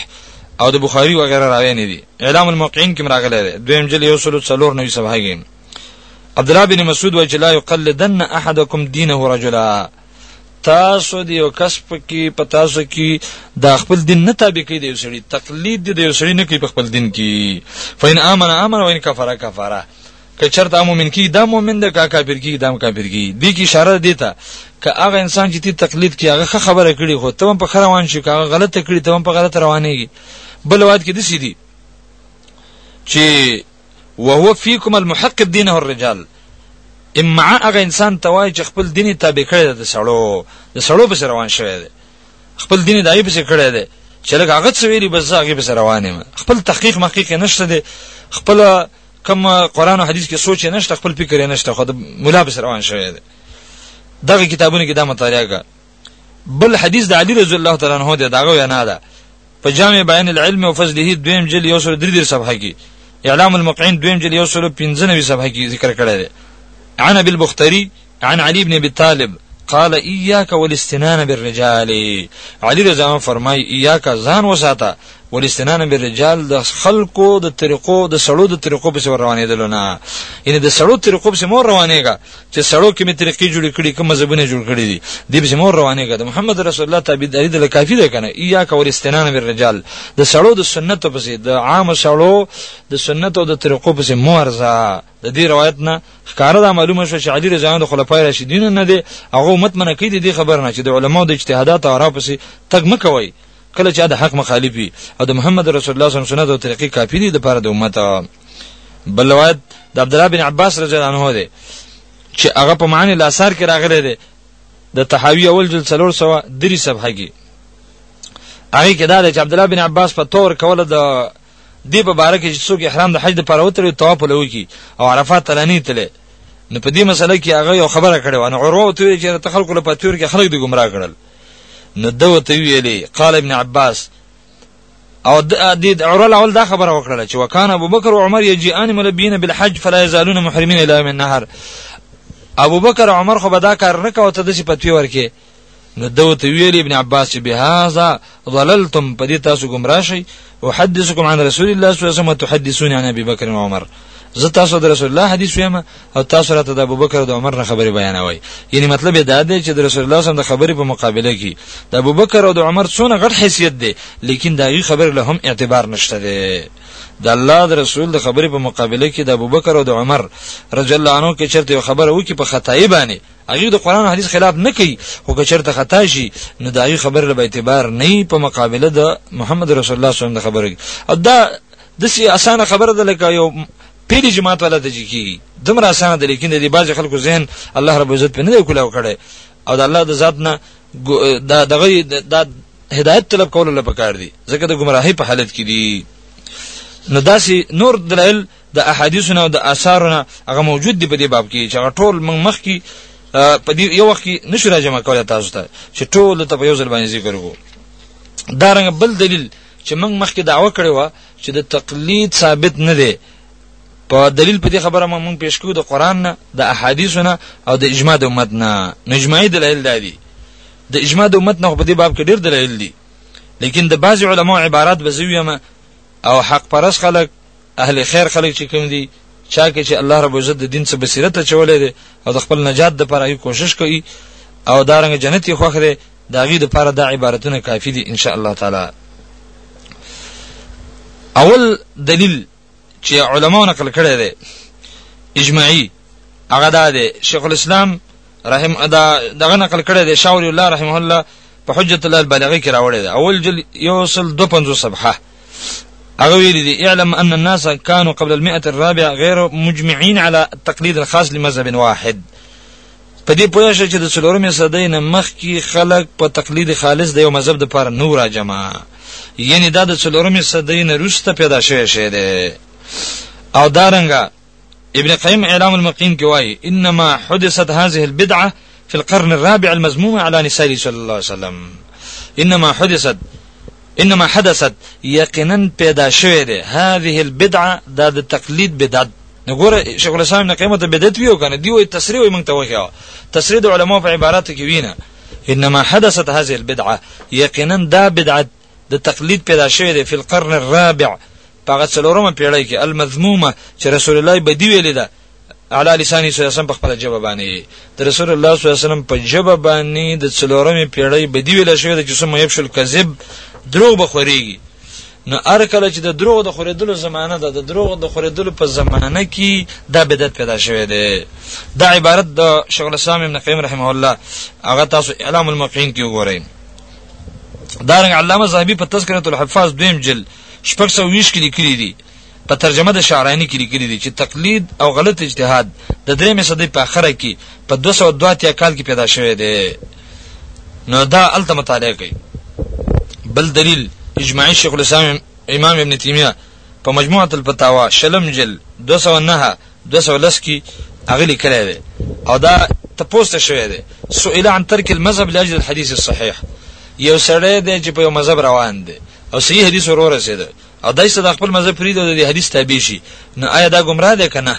او د بخاری و غیره راوی نه دي اعلام الموقعین کې مراغله ده دویم جل یو سلو څلور نوي صفحه کې عبد الله بن مسعود وجه لا یقلدن احدکم دینه رجلا تاسو د یو کس په کې په تاسو کې د خپل دین نه تابع کې دی سړي تقلید دی یو سړي نه کوي په خپل دین کې فین امن امن وین کفر کفر که چرته مؤمن کی دا مؤمن ده که کافر کی دا کافر کی دی کی اشاره دی ته که هغه انسان چې تی تقلید کی هغه خبره کړي خو ته هم په خره روان شي که هغه غلطه کړي ته هم په غلطه روانيږي بل واد کې دسی دي چې وهو فيكم المحق الدين الرجال اما هغه انسان ته وای چې خپل دیني تابع کړی د سړو د سړو په روان شوی دی خپل دیني دای په کړی دی چې لږ هغه څه ویلي بس هغه په روانه خپل تحقیق محقق نشته دی خپل کوم قران او حدیث کې سوچ نه شته خپل فکر نه شته خو د مولا بس روان شوی دی دغه کتابونه کې دا مطالعه کا بل حدیث د علی رضی الله تعالی عنہ دی داغه وینا ده په جامع بیان العلم او فضله دویم جلد یو سره درې صفحه کې اعلام المقعین دویم جلد یو سره 95 صفحه کې ذکر کړی دی عن ابي البختري عن علي بن ابي طالب قال اياك والاستنان بالرجال علي رضی الله فرمای اياك ځان وساته والاستنان بالرجال د خلقو د طریقو د سړو د طریقو په سور روانې دل نه یعنی د سړو طریقو په مور روانېګا چې سړو کې می طریقې جوړې کړي کوم مذهبونه جوړ کړي دي د به مور روانېګا د محمد رسول الله تابعداري د کافی ده کنه اياك والاستنان بالرجال د سړو د سنت په د عام سړو د سنت او د طریقو په مور ځه د دې روایت نه ښکاره دا معلومه شو چې علي رضی الله عنه خلفای راشدین نه دی هغه امت منه کوي د خبر نه چې د علماو د اجتهادات او راپسې تګ مکوي کله چې د حق مخالف وي او د محمد رسول الله صلی الله علیه وسلم سنت او طریقې کافی دي د پاره د امت بل روایت د عبد الله بن عباس رضی الله عنه دی چې هغه په معنی لاثار کې راغلی دی د تحاوی اول جلد 303 صفحه کې هغه کې دا دی چې عبد الله بن عباس په تور کوله د دې په باره کې چې څوک احرام د حج د پاره وتړي طواف لوي کی او عرفات تلانی تله نو په دې مسله کې هغه یو خبره کړې و نو عروه ته ویل چې ته خلکو له پاتور کې خلک دی گمراه کړل نو دوه ته ویلې قال ابن عباس او د دې عروه الاول دا خبره وکړه چې وکانه ابوبکر او عمر یجیان ملبین بالحج فلا یزالون محرمین الا من النهر ابوبکر عمر خو به دا کار نه کاوه ته د شپتوی ورکه نو دو ته ویل ابن عباس چې بهذا ضللتم په دې تاسو گمراه شئ احدثكم عن رسول الله صلی الله علیه وسلم تحدثون عن ابي بکر و عمر زه تاسو د رسول الله حدیث ویم او تاسو راته د ابوبکر د عمر نه خبرې بیانوي یعنی مطلب دا دی چې د رسول الله صلی الله علیه وسلم د خبرې په مقابله کې د ابوبکر او د عمر څونه غټ حیثیت دی لیکن دا غي خبر له هم اعتبار نشته دی د الله د رسول د خبرې په مقابله کې د ابوبکر او د عمر رضی الله عنه کې چرته خبره وکي په خدای باندې هغه د قران او حدیث خلاف نه کوي خو که چرته خطا شي نو دایي خبره له اعتبار نه په مقابله د محمد رسول الله صلی الله علیه وسلم د خبرې او دا د سي اسانه خبره ده لکه یو پیری جماعت ولا ته جکی دمر اسانه ده لیکن د بعض خلکو ذهن الله رب عزت په نه کولاو کړي او د الله د ذات نه دا دغه دا هدایت طلب کول لپاره کار دي ځکه د گمراهی په حالت کې دي نو داسې نور دلایل د احادیثو نه او د آثارو نه هغه موجود دی په دې باب کې چې هغه ټول موږ مخ کې په دې یو وخت کې نشو راجمع کولای تاسو ته چې ټول ته په یو ځل باندې ذکر وو دا رنګ بل دلیل چې موږ مخکې دعوه کړې و چې د تقلید ثابت نه دی په دلیل په دې خبره موږ پیش کوو د قران نه د احادیثو نه او د اجماع د امت نه نجمعي دلایل دادي د اجماع د امت نه په دې باب کې ډېر دلایل دي لیکن د بعض علماو عبارات بزویمه او حق پرس خلک اهل خیر خلک چې کوم دي چا کې چې الله رب عزت د دین څخه بصیرت چولې دي او د خپل نجات لپاره یې کوشش کوي او دارنګ جنت یې خوښ دی دا غي د لپاره د عبارتونه کافی دي ان شاء الله تعالی اول دلیل چې علماو نقل کړی دی اجماعي هغه دا دی شیخ الاسلام رحم دا دغه نقل کړی دی شاول الله رحمه الله په حجت الله البالغه کې راوړی دی اول جل یوصل 25 صفحه هغه ویل دي اعلم ان الناس كانوا قبل المئة الرابعه غير مجمعين على التقليد الخاص لمذهب واحد په دې پوه شو چې د څلورمې صدۍ نه مخکې خلک په تقلید خالص د یو مذهب د پر نور راجمع یعنی دا د څلورمې صدۍ نه روسته پیدا شوی شی دی او دارنګه ابن قیم اعلام المقیم کې وایي انما حدثت هذه البدعه في القرن الرابع المذموم على نساء صلى الله عليه وسلم انما حدثت انما حدثت یقینا پیدا شوه ده هذه البدعه دا د تقلید بدعت نګوره شیخ الاسلام نه قیمت بدعت ویو کنه دی وی تسریع وی مونږ ته وښه تسریع د علماو په عبارت کې وینه انما حدثت هذه البدعه یقینا دا بدعت د تقلید پیدا شوه ده په القرن الرابع په هغه څلورمه پیړۍ کې المذمومه چې رسول الله بدی ویلې ده علی لسان صلی الله علیه وسلم په خپل جواب باندې د رسول الله صلی الله علیه وسلم په جواب باندې د څلورمې پیړۍ بدی ویل شوې ده چې سم یبشل کذب دروغ بخوریږي نو ار کله چې د دروغ د خوریدلو زمانه ده د دروغ د خوریدلو په زمانه کې دا بدعت پیدا شوه دی دا عبارت د شیخ الاسلام ابن قیم رحمه الله هغه تاسو اعلام المقین کې وګورئ دارنګ علامه زاهبی په تذکرۃ الحفاظ دویم جلد شپږ سوه ویشت کې لیکلي دي په ترجمه د شعرانی کې لیکلي دي چې تقلید او غلط اجتهاد د درېمې صدۍ په اخره کې په 202 کال کې پیدا شوی دی نو دا الته مطالعه کوي بل دلیل اجماعي شیخ الاسلام امام ابن تیمیه په مجموعه الفتاوا شلم جل 209 210 کې هغه لیکلی دی او دا تپوسته شوی دی سئل عن ترک المذهب لاجل الحديث الصحيح یو سړی دی چې په یو مذهب روان دی او صحیح حدیث ورو رسید او دای صدا خپل مزه پرید او د حدیث تابع شي نو آیا دا گمراه ده کنه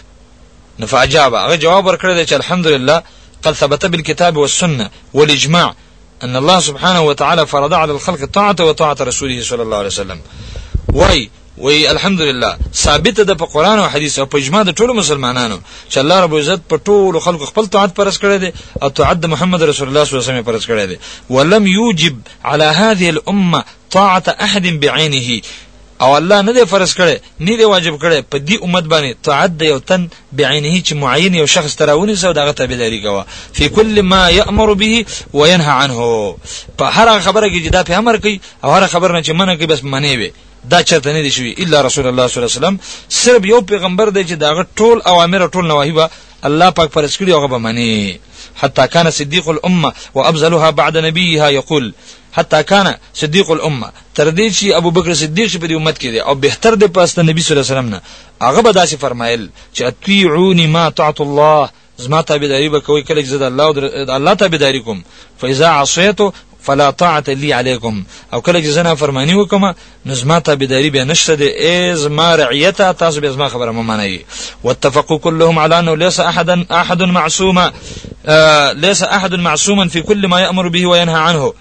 نو فاجاب هغه جواب ورکړی چې الحمدلله قد ثبت بالكتاب والسنه والاجماع ان الله سبحانه وتعالى فرض على الخلق طاعه وطاعه رسوله صلى الله عليه وسلم وای وی الحمدلله ثابت ده په قران او حدیث او په اجماع د ټولو مسلمانانو چې الله رب عزت په ټولو خلکو خپل طاعت پرس کړی دی او طاعت د محمد رسول الله صلی الله علیه وسلم پرس کړی دی ولم یوجب على هذه الامه طاعت احد بعينه او الله نه دی فرض کړي نه دی واجب کړي په دې امت باندې طاعت دی او تن بعینه چې معین یو شخص تراونی سو دغه تابعداري کوه فی کل ما یامر به وینهى عنه په هر خبره کې چې دا په امر کوي او هر خبره نه چې منه کوي بس منی وي دا چرته نه دي شوی الا رسول الله صلی الله علیه وسلم صرف یو پیغمبر دی چې داغه ټول اوامر او ټول نواهی الله پاک فرض کړی هغه به منی حتی کان صدیق الامه وابذلها بعد نبیها یقول حتی کان صدیق الامه تر دې چې ابو بکر صدیق چې په دې امت کې دی او بهتر دی پاسته نبی صلی الله علیه وسلم نه هغه به داسې فرمایل چې اطیعونی ما طاعت الله زما تابعداري به کوي کله چې زه د الله د الله تابعداري کوم فاذا عصيت فلا طاعت لي عليكم او کله چې زنا فرمانی وکم نو زما تابعداري به نشته دي ای زما رعیت تاسو به زما خبره ممنئ واتفقوا كلهم على انه ليس احدا احد معصوما آه، ليس احد معصوما في كل ما يأمر به وينهى عنه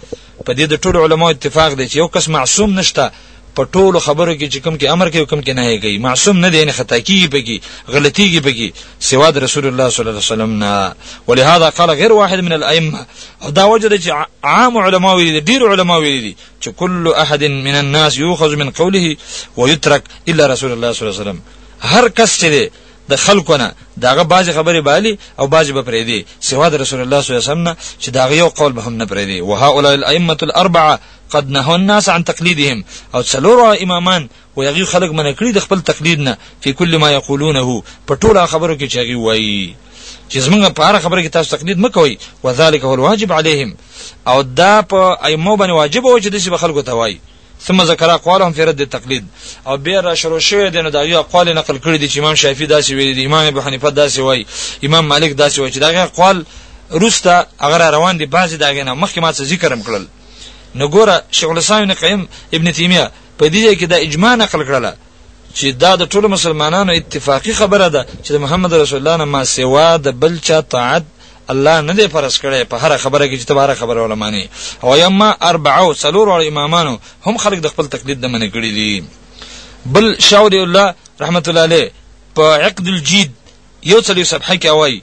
په دې د ټولو علماو اتفاق دی چې یو کس معصوم نشته په ټولو خبرو کې چې کوم کې امر کوي کوم کې نهي کوي معصوم نه دی نه خطا کیږي بګي غلطيږي بګي سوا د رسول الله صلی الله علیه وسلم نه ولهدا قال غیر واحد من الائمه دا وجه چې عام علما ویلي ډیر علما ویلي چې کل احد من الناس یؤخذ من قوله ويترك الا رسول الله صلی الله علیه وسلم هر کس چې د خلکونه داغه باج خبره بالی او باج به پرې دی سوا د رسول الله صلی الله علیه وسلم چې داغه یو قول به هم نه پرې دی وهؤلاء الائمه الاربعه قد نه الناس عن تقليدهم او څلور امامان و یغي خلق من کړی د خپل تقلید نه په کل ما یقولونه په ټوله خبرو کې چاغي وایي چې زمونږ په هر خبره کې تاسو تقلید مکوئ وذالک هو الواجب علیهم او دا په ایمو باندې واجب و چې د څه خلکو ته وایي ثم ذکر اقوالهم في رد التقليد او بیا را شروع شوی دنه دا یو اقوال نقل کړی دي چې امام شافعي داسې ویلي دي امام ابو حنیفه داسې وایي امام مالک داسې وایي چې دا اقوال روسته اگر روان دي بعضی داګه نه مخکې ما څه ذکر هم کړل نو ګوره شیخ الاسلام ابن قیم ابن تیمیه په دې کې دا اجماع نقل کړل چې دا د ټولو مسلمانانو اتفاقی خبره ده چې محمد رسول الله نه ما سوا د بل چا طاعت الله نه دی فرض کړی په هر خبره کې چې تباره خبره علماء نه او یما اربعو څلور امامانو هم خلق د خپل تقلید د منې کړی دي بل شاور الله رحمت الله علیه په عقد الجید یو څلوي صفحه کې وایي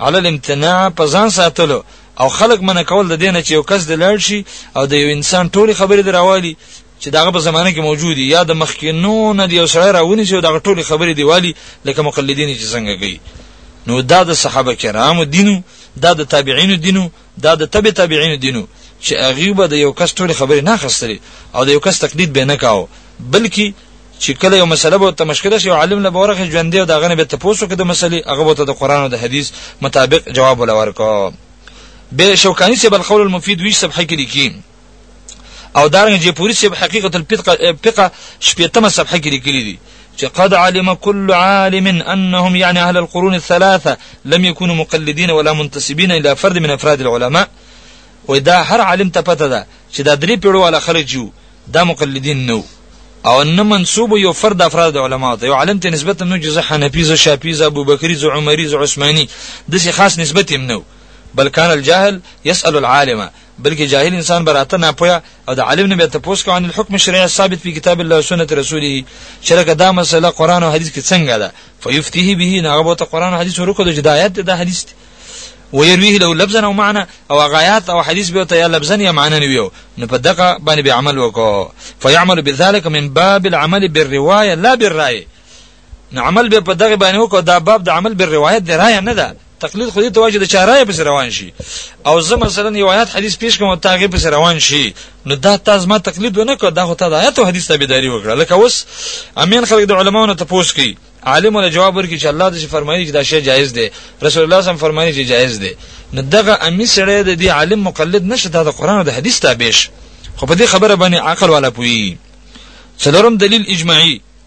علی الامتناع په ځان ساتلو او خلق منه کول د دینه چې یو کس د لړ شي او د یو انسان ټولي خبرې دراوالي چې داغه په زمانه کې موجود یا د مخکینو نه دی سره راونی چې داغه ټولي خبرې دیوالي لکه مقلدین چې څنګه کوي نو دا د صحابه کرامو دینو دا د تابعین دینو دا د تبع تابعین دینو چې هغه به د یو کس ټول خبرې نه خستري او د یو کس تقلید به نه کاو بلکې چې کله یو مسله به ته مشکل شي عالم له بورخه ژوند دی دا غنه به تاسو کې د مسلې هغه به د قران او د حدیث مطابق جواب ولور کو به شوکانی سے بل قول المفید 20 صفحه کې لیکي او دارنګ جیپوری صاحب حقیقت الفقه شپیتمه صفحه کې لیکلي دي چې قد علم كل عالم انهم يعني اهل القرون الثلاثه لم يكونوا مقلدين ولا منتسبين الى فرد من افراد العلماء وای دا هر عالم ته پته ده چې دا درې پیړو والا خلک جو دا مقلدین نو او نه منسوب یو فرد افراد علما ته یو عالم ته نسبت نو جزء حنفی ز شافعی ز ابوبکری ز عمری ز عثماني د څه خاص نسبت هم نو بل کان الجاهل يسأل العالم بلکې جاهل انسان براته نه پوهه او د عالم نه به تاسو کوم الحكم الشرعي ثابت په کتاب الله او سنت رسوله شرکه دا مسله قران او حديث کې څنګه ده فيفتيه به نه هغه ته قران او حديث ورکو د هدايت د حديث ويرويه له لفظا او معنا او غايات او حديث به ته یا لفظا یا معنا نیو نو په دغه باندې به عمل وکړو فيعمل بذلك من باب العمل بالروايه لا بالرايه نو عمل به په دغه باندې وکړو دا باب د عمل به روایت دی رایه نه ده تقلید خو دې ته واجب د چا رایه پس روان شي او زه مثلا یو آیات حدیث پیش کوم ته هغه پس روان شي نو دا تاسو ما تقلید ونه کړ دا خو ته د آیات او حدیث تابعداري وکړه لکه اوس امین خلک د علماونو ته پوښت کی عالم له جواب ورکړي چې الله دې فرمایي چې دا شی جایز دی رسول الله سم فرمایي چې جایز دی نو دغه امی سره د دې عالم مقلد نشه دا د قران او د حدیث تابع شي خو په دې خبره باندې عقل والا پوي څلورم دلیل اجماعي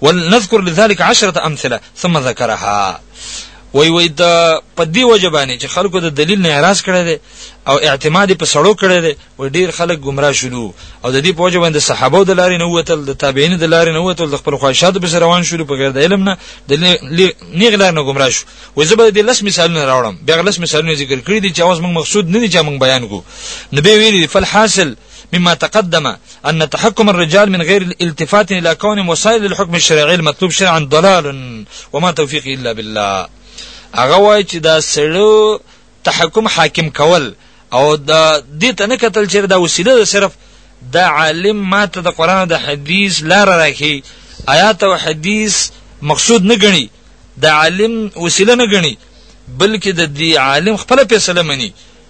ونذكر لذلك عشرة امثله ثم ذكرها وی وی د په دی وجه باندې چې خلکو د دلیل نه اعتراض کړی دی او اعتماد په سړو کړی دی و ډیر خلک گمراه شلو او د دې په وجه باندې صحابه د لارې نه وتل د تابعین د لارې نه وتل د خپل خواهشاتو په روان شول په غیر د علم نه د نیغ لار نه گمراه شو و زه به د لس مثالونه راوړم بیا لس مثالونه ذکر کړی دي چې اوس موږ مقصود نه دي چې موږ بیان کو نبی ویلي فالحاصل مما تقدم أن تحكم الرجال من غير الالتفات إلى كون وسائل للحكم الشرعي المطلوب شرعا ضلال وما توفيقي إلا بالله هغه وای چې دا سړو تحکم حاکم کول او دا دې ته نه کتل چې دا وسیله ده صرف د عالم ماته د قران او د حدیث لار راکې آیات او حدیث مقصود نه غني د عالم وسیله نه غني بلکې د دې عالم خپل فیصله مني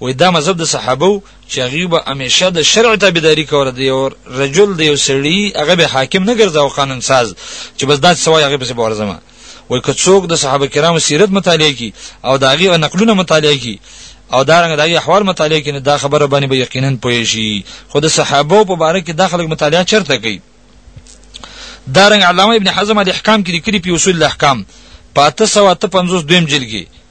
وایي دا مذهب د صحابه وو چې هغوی به همیشه د شرع تابعداري کوله د یو رجل د یو سړي هغه به حاکم نه ګرځاو قانون ساز چې بس دا څه وایي هغه پسې به ورځم وایي که څوک د صحابه کرامو سیرت مطالعه کی او د هغوی نقلونه مطالعه کی او دا رنګ د احوال مطالعه کینې دا خبره باندې به یقینا پوه شي خو د صحابه په باره کې دا خلک مطالعه چرته کوي دا رنګ علامه ابن حزم د احکام کې لیکلي په اصول الاحکام په 350 دویم جلد کې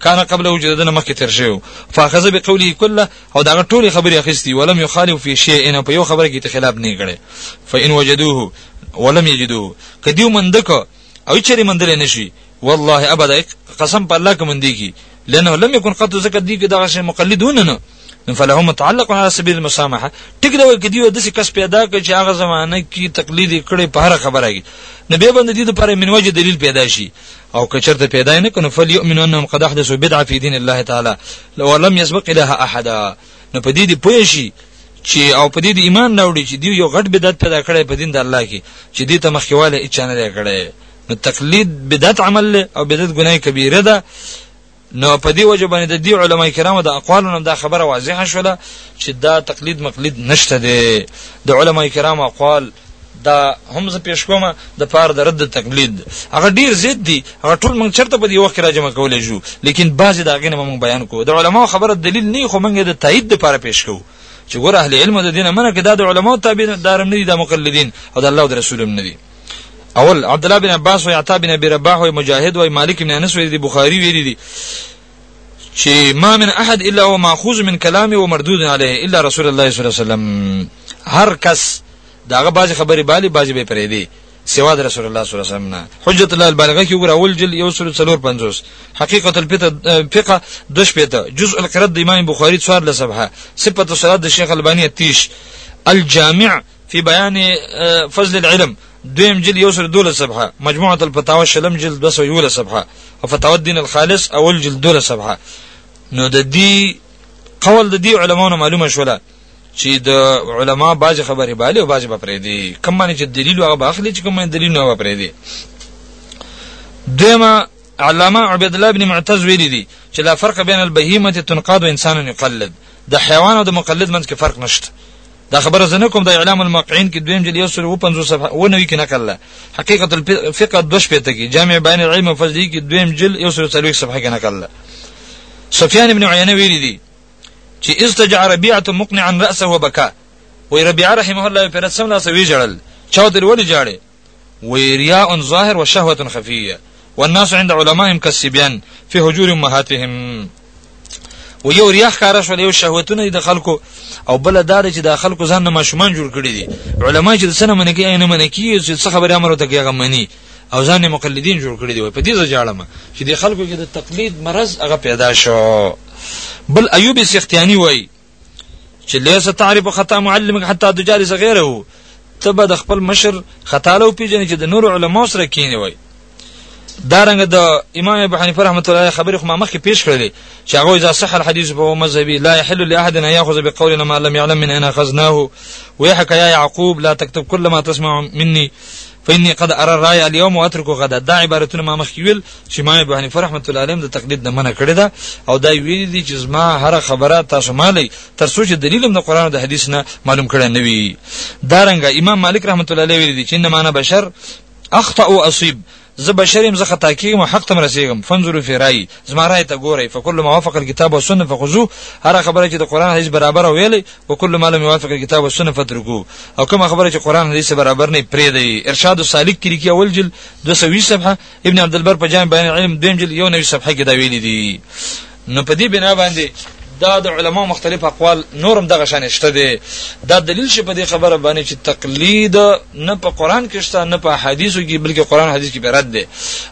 کان قبله چې دنه مخکې تیر شوی فاخذ بقوله كله او دا ټول خبرې اخیستي ولم يخالف في شيء ان په یو خبره کې خلاف نه کړي فإن وجدوه ولم يجدوه کدیو مندک او چری مندل نشي والله ابدا قسم په الله کوم دی کی لانه لم يكن قد ذکر دی کی دا شی مقلدون نه نو فله متعلق على سبيل المسامحه ټیک دا وایي کدی د څه کس پیدا کړي چې هغه زمانه کې تقلید کړي په هر خبره کې نو به باندې د پر من وجه دلیل پیدا شي او کچرته پیدا نه کنه فليؤمنوا انهم قد احدثوا بدعه في دين الله تعالی لو لم يسبق لها احد نو په دې دی پوه شي چې او په دې ایمان راوړي چې دی یو غټ بدعت پیدا کړي په دین د الله کې چې دې ته مخکیواله اچانه کړي نو تقلید بدعت عمل او بدعت ګناه کبیره ده نو په دی وجه باندې د دی علما کرامو د اقوالو نوم دا خبره واضحه شوله چې دا تقلید مقلید نشته دی د علما کرامو اقوال دا هم زه پیش کوم د پار د رد تقلید هغه ډیر زیات دي هغه ټول موږ چرته په دې وخت کې راجمه کولای شو لیکن بعضی دا غنه موږ بیان کوو د علماو خبره دلیل نه خو موږ د تایید لپاره پیش کوو چې ګور اهل علم د دینه منه کې دا د علماو تابع دارم نه دي د مقلدین او د الله او رسول نه دي اول عبد الله بن عباس او عطا بن ابي رباح او مجاهد او مالک بن انس ویلي دي بخاري ویلي دي چې ما من احد الا هو ماخوذ من كلامي ومردود عليه الا رسول الله صلی الله عليه وسلم هر کس داغه باز خبري بالي باز به پرې دي سوا د رسول الله صلی الله علیه وسلم نه حجت الله البالغه کې وګوره اول جل یو سل څلور پنځوس حقیقت الفقه فقه د شپته جزء القرد د امام بخاری څوار له صفحه صفه الصلاه د شیخ البانی 30 الجامع فی بیان فضل العلم دویم جلد یو سره دوله صفحه مجموعه الفتاوا شلم جلد 211 صفحه او فتاوا الدین الخالص اول جلد دوله صفحه نو د دې قول د دې علماونو معلومه شوله چې د علما بعض خبرې بالی او بعض به پرې دي کوم باندې چې دلیل هغه باخلي چې کوم دلیل نه پرې دي دیمه علامه عبد الله بن معتز ویلي دي چې لا فرق بین البهیمه تنقاد و انسان یقلد د حیوان او د مقلد منځ کې فرق نشته دا خبره زنه کوم د اعلام الموقعين کې دویم جلد 150 صفحه و نوې کې نقل ده حقیقت الفقه د شپې ته کې جامع بین العلم او فضلی کې دویم جلد 140 صفحه کې نقل ده سفیان ابن عینه ویلي دي چې استجع ربيعه مقنعا راسه وبكى وي ربيعه رحمه الله پر سم لاس وی جړل چا دل ولې جاړي ويرياء ظاهر وشهوة خفية والناس عند علمائهم كالسبيان في هجور امهاتهم و یو ریا ښکارا شول یو شهوتونه د خلکو او بل دا چې د خلکو ځان نه ماشومان جوړ کړی دي علما چې د سنه منګي نه منکی چې څه خبره امر ته کېږي منی او ځان مقلدین جوړ کړی دی په دې ځاړم چې د خلکو کې د تقلید مرض هغه پیدا شو بل ایوب سختیانی وای چې ليس تعرف خطا معلمك حتى تجالس غيره ته به د خپل مشر خطا لو پیژنې چې د نور علما سره کینی وای دارنګ د دا امام ابو حنیفه رحمۃ اللہ خبر خو ما مخکې پیش کړلې چې هغه اذا صح الحديث فهو مذهبي لا يحل لاحد ان ياخذ بقولنا ما لم يعلم من اين اخذناه ويحك يا يعقوب لا تكتب كل ما تسمع مني فإني قد أرى الرأي اليوم وأترك غدا دا عبارتونه ما مخکې ویل چې امام ابو حنیفه رحمت الله علیه د تقلید نه منع کړی دا او دا ویل دي چې زما هر خبره تاسو مالي تر څو چې دلیل هم د قران او د حدیث نه معلوم کړی نه وي دا رنګ امام مالک رحمت الله علیه ویل دي چې نه معنا بشر اخطا او اصيب زه بشر يم زه خطا کیږم حق تم رسیږم فنظروا فی رای زما رای ته ګورئ فکل ما وافق الكتاب والسنه فخذو هر خبره چې د قران حدیث برابر ویلې وکل ما لم يوافق الكتاب والسنه فترکو او کوم خبره چې قران حدیث سره برابر نه پرې دی ارشاد السالک کې لیکي اول جل 220 صفحه ابن عبد البر په جامع بیان علم دیم جل یو نوي صفحه کې دا ویلي دي نو په دې بنا باندې دا د علما مختلف اقوال نورم دغه شان شته دي دا دلیل شي په دې خبره باندې چې تقلید نه په قران کې شته نه په حدیثو کې بلکې قران حدیث کې رد دي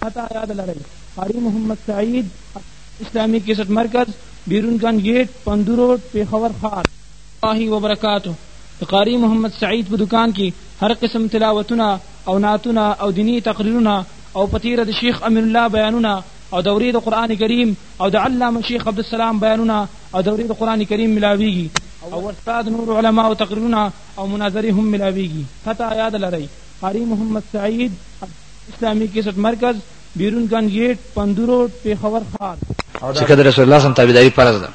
پته یاد لرئ قاری محمد سعید اسلامی کیسټ مرکز بیرون خان گیټ پندو روډ پیښور ښار الله وبرکاتو د قاری محمد سعید په دکان کې هر قسم تلاوتونه او نعتونه او دینی تقریرونه او په تیره د شیخ امین الله بیانونه او دورې د قران کریم او د علامه شیخ عبدالسلام بیانونه او دورې د قران کریم ملاویږي او استاد نور علما او تقریرونه او مناظرې هم ملاویږي پته یاد لرئ قاری محمد سعید اسلامی کیسټ مرکز بیرون ګن گیټ پندورو پیښور ښار چې کله رسول الله صم تابعداري فرض ده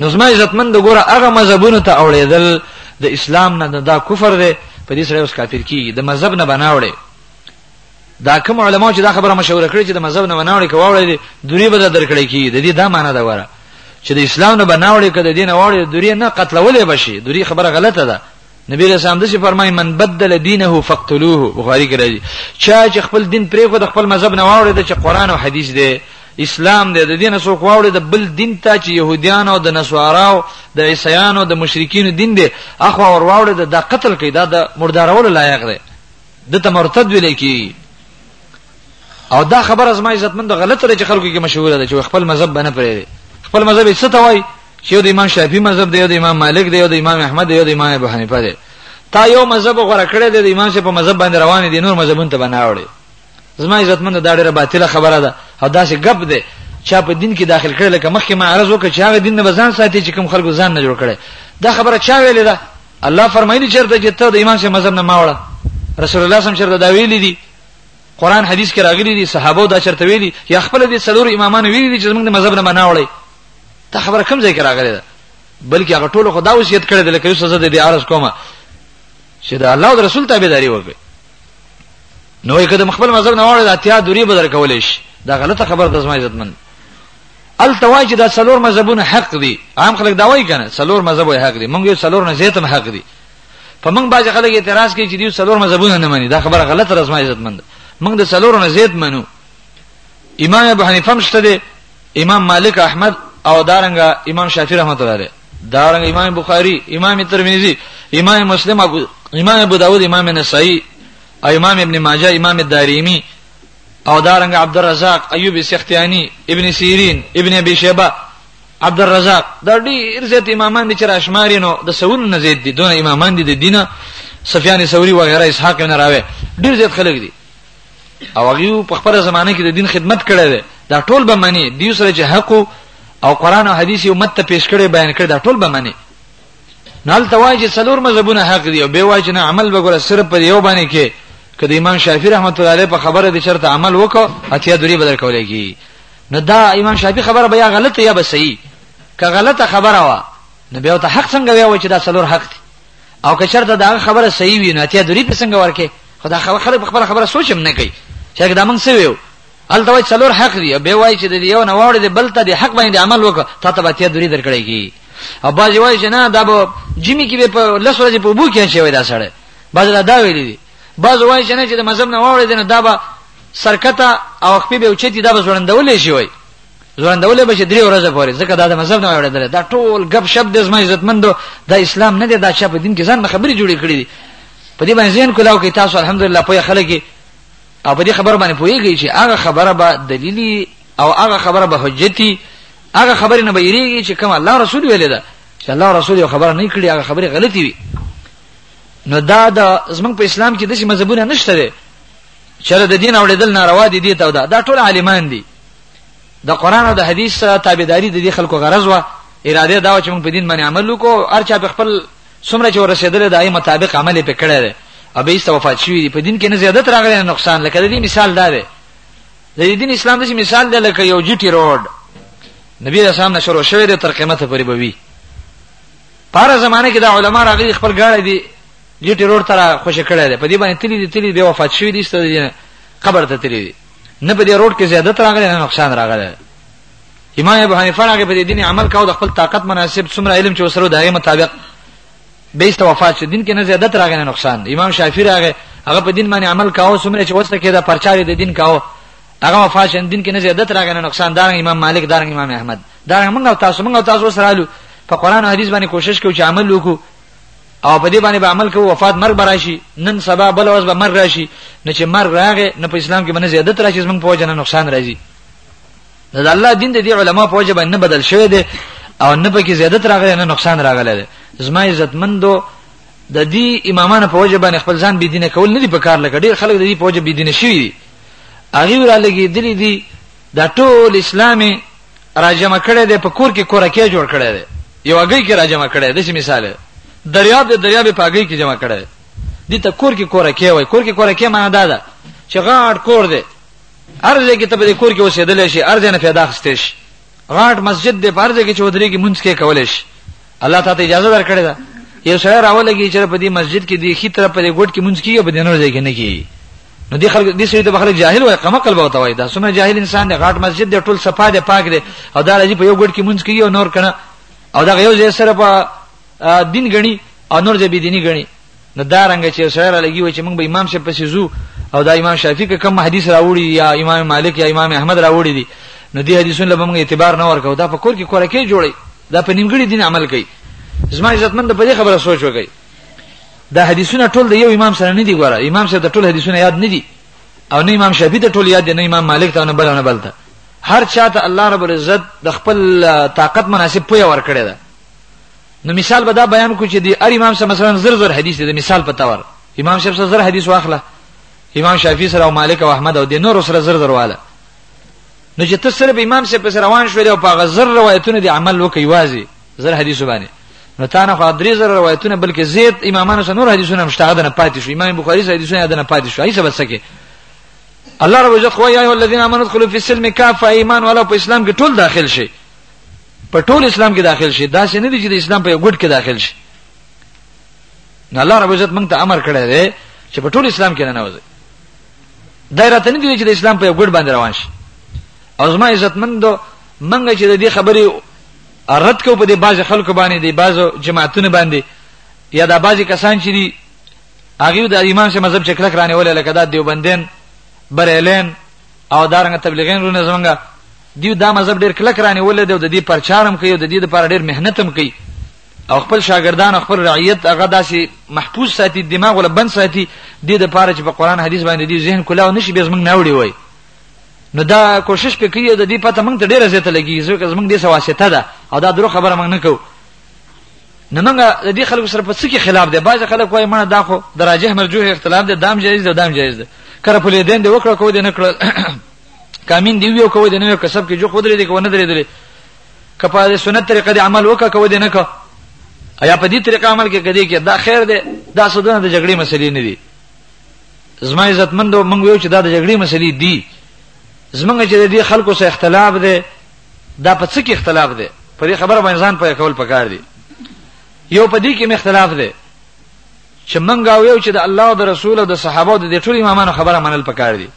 نو زما عزتمن د ګوره هغه مذهبونو ته اوړېدل د اسلام نه دا کفر دی په دې سره اوس کافر کیږي د مذهب نه بناوړي دا کوم علما چې دا خبره مشوره کړې چې د مذهب نه بناوړي کواوړي دوری به درکړي کی د دې دا معنی دا وره چې د اسلام نه بناوړي کده دین اوړي دوری نه قتلولې بشي دوری خبره غلطه ده نبی رسول الله دې فرمایي من بدل دینه فقتلوه بخاری کې راځي چا چې خپل دین پرې خو د خپل مذهب نه واوړي د چې قران او حدیث دی اسلام دی د دین څوک واوړي د بل دین ته چې يهوديان او د نسواراو د عیسایانو د مشرکین دین دی اخو ور واوړي د قتل کې دا د مردارولو لایق دی د تمرتد ویل کی او دا خبره زما عزتمند غلطه ده چې خلکو کې مشهوره ده چې خپل مذهب بنه پرې خپل مذهب یې څه ته وایي چې د امام شافعي مذهب دی د امام مالک دی د امام احمد دی د امام ابو حنیفه دی تا یو مذهب غوړه کړی دی د امام شافعي په مذهب باندې روان دي نور مذهبونه ته بناوړي زما عزتمند دا ډیره باطله خبره ده او دا چې غب ده چا په دین کې داخل کړي لکه مخکې ما عرض وکړ چې هغه دین نه بزان ساتي چې کوم خلکو ځان نه جوړ کړي دا خبره چا ویلې ده الله فرمایلی چیرته چې ته د امام شافعي مذهب نه ماوړه رسول الله صلی الله علیه وسلم چیرته دا ویلې دي قران حدیث کې راغلي دي صحابه دا چرته ویلي یا خپل دي څلور امامانو ویلي دي چې موږ د مذهب نه منع وړي ته خبره کوم ځای کې راغلي ده بلکې هغه ټول خدا وصیت کړی دی لکه یوسف زده دی عرض کومه چې دا الله او رسول تابعداري وکړي نو یې کده خپل مذهب نه وړي د اتیا دوری بدر کولې شي دا غلطه خبره د زما عزت مند ال توای چې دا څلور مذهبونه حق دي عام خلک دا وایي کنه څلور مذهب حق دي مونږ یو څلور نه زیاتم حق دي په موږ باندې خلک اعتراض کوي چې دوی څلور مذهبونه نه مني دا خبره غلطه رسمه عزت مند موږ د څلور نه زیات منو امام ابو حنیفه مشته دي امام مالک احمد او دارنګه امام شافعی رحمت الله علیه دارنګه امام بخاری امام ترمذی امام مسلم ابو امام ابو داود امام نسائی او امام ابن ماجه امام داریمی او دارنګ عبدالرزاق ایوب سختیانی ابن سیرین ابن ابي شیبه عبدالرزاق دا ډیر زیات امامان دي چې راشماري نو د سونو نه زیات دي دونه امامان دي د دینه سفیان ثوری وغیرہ اسحاق بن راوی ډیر زیات خلک دي او هغه په خپل زمانه کې د دین خدمت کړی دی دا ټول به معنی دی سره چې حق او قران او حدیث یو مت پیش کړي بیان کړي دا ټول به معنی نال توای چې څلور مذهبونه حق دي او به وای چې نه عمل وګوره صرف په یو باندې کې کله امام شافعی رحمت الله علیه په خبره دي چرته عمل وکړه اتیا دوری بدل کولای کی نو دا امام شافعي خبره بیا غلطه یا به صحیح که غلطه خبره وا نو بیا ته حق څنګه ویو چې دا څلور حق دي او که چرته دا خبره صحیح وي نو ته دوری په څنګه ورکه خدا خلک خبره خبره سوچم نه کوي چې دا موږ څه ویو الته وای څلور حق دي به وای چې د یو نه واړې د بل ته د حق باندې عمل وکړه ته ته به ته دوری درکړې کی او باز وای چې نه دا به جمی کې په لس ورځې په بو کې شوی دا سره باز دا ویلي بعض وایي چې نه چې د مذهب نه واوړې دنه دا به سرکته او خپې به اوچتي دا به ځوړندولې شي وای ځوړندولې به چې درې ورځې پورې ځکه دا د مذهب نه واوړې دا ټول غب شپ د زما عزتمندو دا اسلام نه دی دا چې په دین کې ځان خبرې جوړې کړې دي په دې باندې ځین کولاو کې تاسو الحمدلله په خلک او په دې خبر باندې پوهیږي چې هغه خبره به دلیلی او هغه خبره به حجتي هغه خبره نه به یریږي چې کوم الله رسول ویل ده چې الله رسول یو خبره نه کړی هغه خبره غلطي وي نو دا د زمنګ په اسلام کې د شي مذهبونه نشته دي چې د دین اوړېدل ناروا دي دي ته دا دا ټول عالمان دي د قران او د حدیث سره تابعداري د دې خلکو غرض و اراده دا چې موږ په دین باندې عمل وکړو هر چا په خپل څومره چې ورسېدل د ای مطابق عمل په کړی دی او به ایست وفات شوی دی په دین کې نه زیادت راغلی نه نقصان لکه د دې مثال دا دی د دین اسلام د مثال دی لکه یو جټي روډ نبی رسول الله شروع شوی دی تر قیامت پورې به وي په هره زمانه کې دا علما راغلي خپل ګاړه دي جی ټیرور تر خوشی کړی دی په دې باندې تللی دی تللی به وفات شوی دی ست دی قبر ته تللی دی نه په دې روډ کې زیادت راغلی نه نقصان راغلی امام ابو حنیفه هغه په دې دین عمل کاوه د خپل طاقت مناسب څومره علم چې وسره دغه مطابق به است وفات شو دین کې نه زیادت راغی نه نقصان امام شافعی راغی هغه په دین باندې عمل کاوه څومره چې وسره کې دا پرچاري د دین کاوه هغه وفات شو دین کې نه زیادت راغی نه نقصان دار امام مالک دار امام احمد دا موږ او تاسو موږ او تاسو سره لو په قران او حدیث باندې کوشش کوو چې عمل وکړو او په دې باندې به عمل کوو وفات مرګ راشي نن سبا بل ورځ به مرګ راشي نه چې مرګ راغې نه په اسلام کې باندې زیادت راشي زمونږ په وجه نه نقصان راځي دا الله دین د دې علما په وجه باندې بدل شوی دی او نه پکې زیادت راغلی نه نقصان راغلی دی زما عزتمندو د دې امامانو په وجه باندې خپل ځان بيدینه کول نه دی په کار لګړي خلک د دې په وجه بيدینه شوی دي هغه را لګي دلی دي دا ټول اسلامي راجمه کړي دي په کور کې کورکه جوړ کړي دي یو هغه کې راجمه کړي دي مثال دریاب د دریاب په هغه کې جمع کړي دي ته کور کې کورکه وای کور کې کورکه معنی دا ده چې غاړ کور دي ارزه کې ته په کور کې اوسېدل شي ارزه نه پیدا خسته شي غاټ مسجد دی پرځه کې چودري کې مونږ کې کولې شي الله تعالی اجازه درکړې ده یو سره راولګي چې په دې مسجد کې دی خې طرف په دې ګډ کې مونږ کیږي په دې نور ځای کې نه کیږي نو دي خلک دي سوي ته خلک جاهل وای قمه قلب او توای دا سمه جاهل انسان دی غاټ مسجد دی ټول صفه دی پاک دی او دا راځي په یو ګډ کې مونږ کې یو نور کنه او دا یو ځای سره په دین غني او نور ځای به دیني غني نو دا رنګ چې سره لګي و چې مونږ به امام شه پسې زو او دا امام شافعي که کوم حدیث راوړي یا امام مالک یا امام احمد راوړي دي نو دې حدیثونو لپاره مونږ اعتبار نه ورکو دا په کور کې کوره کې جوړي دا په نیمګړي دین عمل کوي زما عزتمند په دې خبره سوچ وکړي دا حدیثونه ټول د یو امام سره نه دي ګوره امام سره د ټول حدیثونه یاد نه دي او نه امام شافعي ته ټول یاد دي نه امام مالک ته نه بل نه بلته هر چاته الله رب العزت د خپل طاقت مناسب پوی ور کړی ده نو مثال به دا بیان کو چې دی ار امام سره مثلا زر زر حدیث دی مثال په تور امام شافعي سره زر حدیث واخله امام شافعي سره او مالک او احمد او د نور سره زر زر واله نو چې ته صرف امام سره پس روان شوې او په غزر روایتونه دی عمل وکي وازي زر حدیث باندې نو تا نه خو درې زر روایتونه بلکې زید امامانو سره نور حدیثونه هم شته دنه پاتې شو امام بخاری سره حدیثونه دنه پاتې شو ایسه بس کې الله رب عزت خو یا ایه الذین آمنوا ادخلوا فی السلم کافه ایمان ولا په اسلام کې ټول داخل شي په ټول اسلام کې داخل شي دا څه نه دي چې د اسلام په ګډ کې داخل شي نه الله رب عزت موږ ته امر کړی دی چې په ټول اسلام کې نه نوځي دایره ته نه دي چې د اسلام په ګډ باندې روان شي او زما عزت مند منګه چې د دې خبرې رد کو په دې بعض خلکو باندې دی بعض جماعتونه باندې یا دا بعض کسان چې دي هغه د امام شه مذهب چکلک رانه ولې لکه دا دیوبندین بریلین او دارنګ تبلیغین رونه زمونږه دیو دا مذهب ډیر کلک رانه ولې د دې پرچارم کوي د دې لپاره ډیر مهنت هم کوي او خپل شاګردان او خپل رعیت هغه داسې محفوظ ساتي دماغ ولا بند ساتي د دې لپاره چې په قران حدیث باندې دې ذهن کلاو نشي به زمونږ نه وړي وای نو دا کوشش پکې یو د دې پته موږ ته ډیره زیاته لګي ځکه زموږ دې سواسته ده او دا درو خبره موږ نه کوو نه موږ د دې خلکو سره په څه کې خلاف دی باز خلک وایي مړه دا خو دراجه مرجوه اختلاف دی دام جایز دی دام جایز دی کړه په لیدین دی وکړه کو دې نه کړ کامین دی یو کو دې نه کسب کې جو خود لري کو نه درې درې کپا دې سنت طریقه دې عمل وکړه کو دې نه کړ ایا په دې طریقه عمل کې کدي کې دا خیر دی دا سودونه د جګړې مسلې نه دي زما عزت مند موږ یو چې دا د جګړې مسلې دي زمونږ چې د دې خلکو سره اختلاف دی دا په څه کې اختلاف دی په دې خبره باندې ځان په کول پکار دی یو په دې کې اختلاف دی چې منګه او یو چې د الله او د رسول او د صحابه او د ټول امامانو خبره منل پکار دي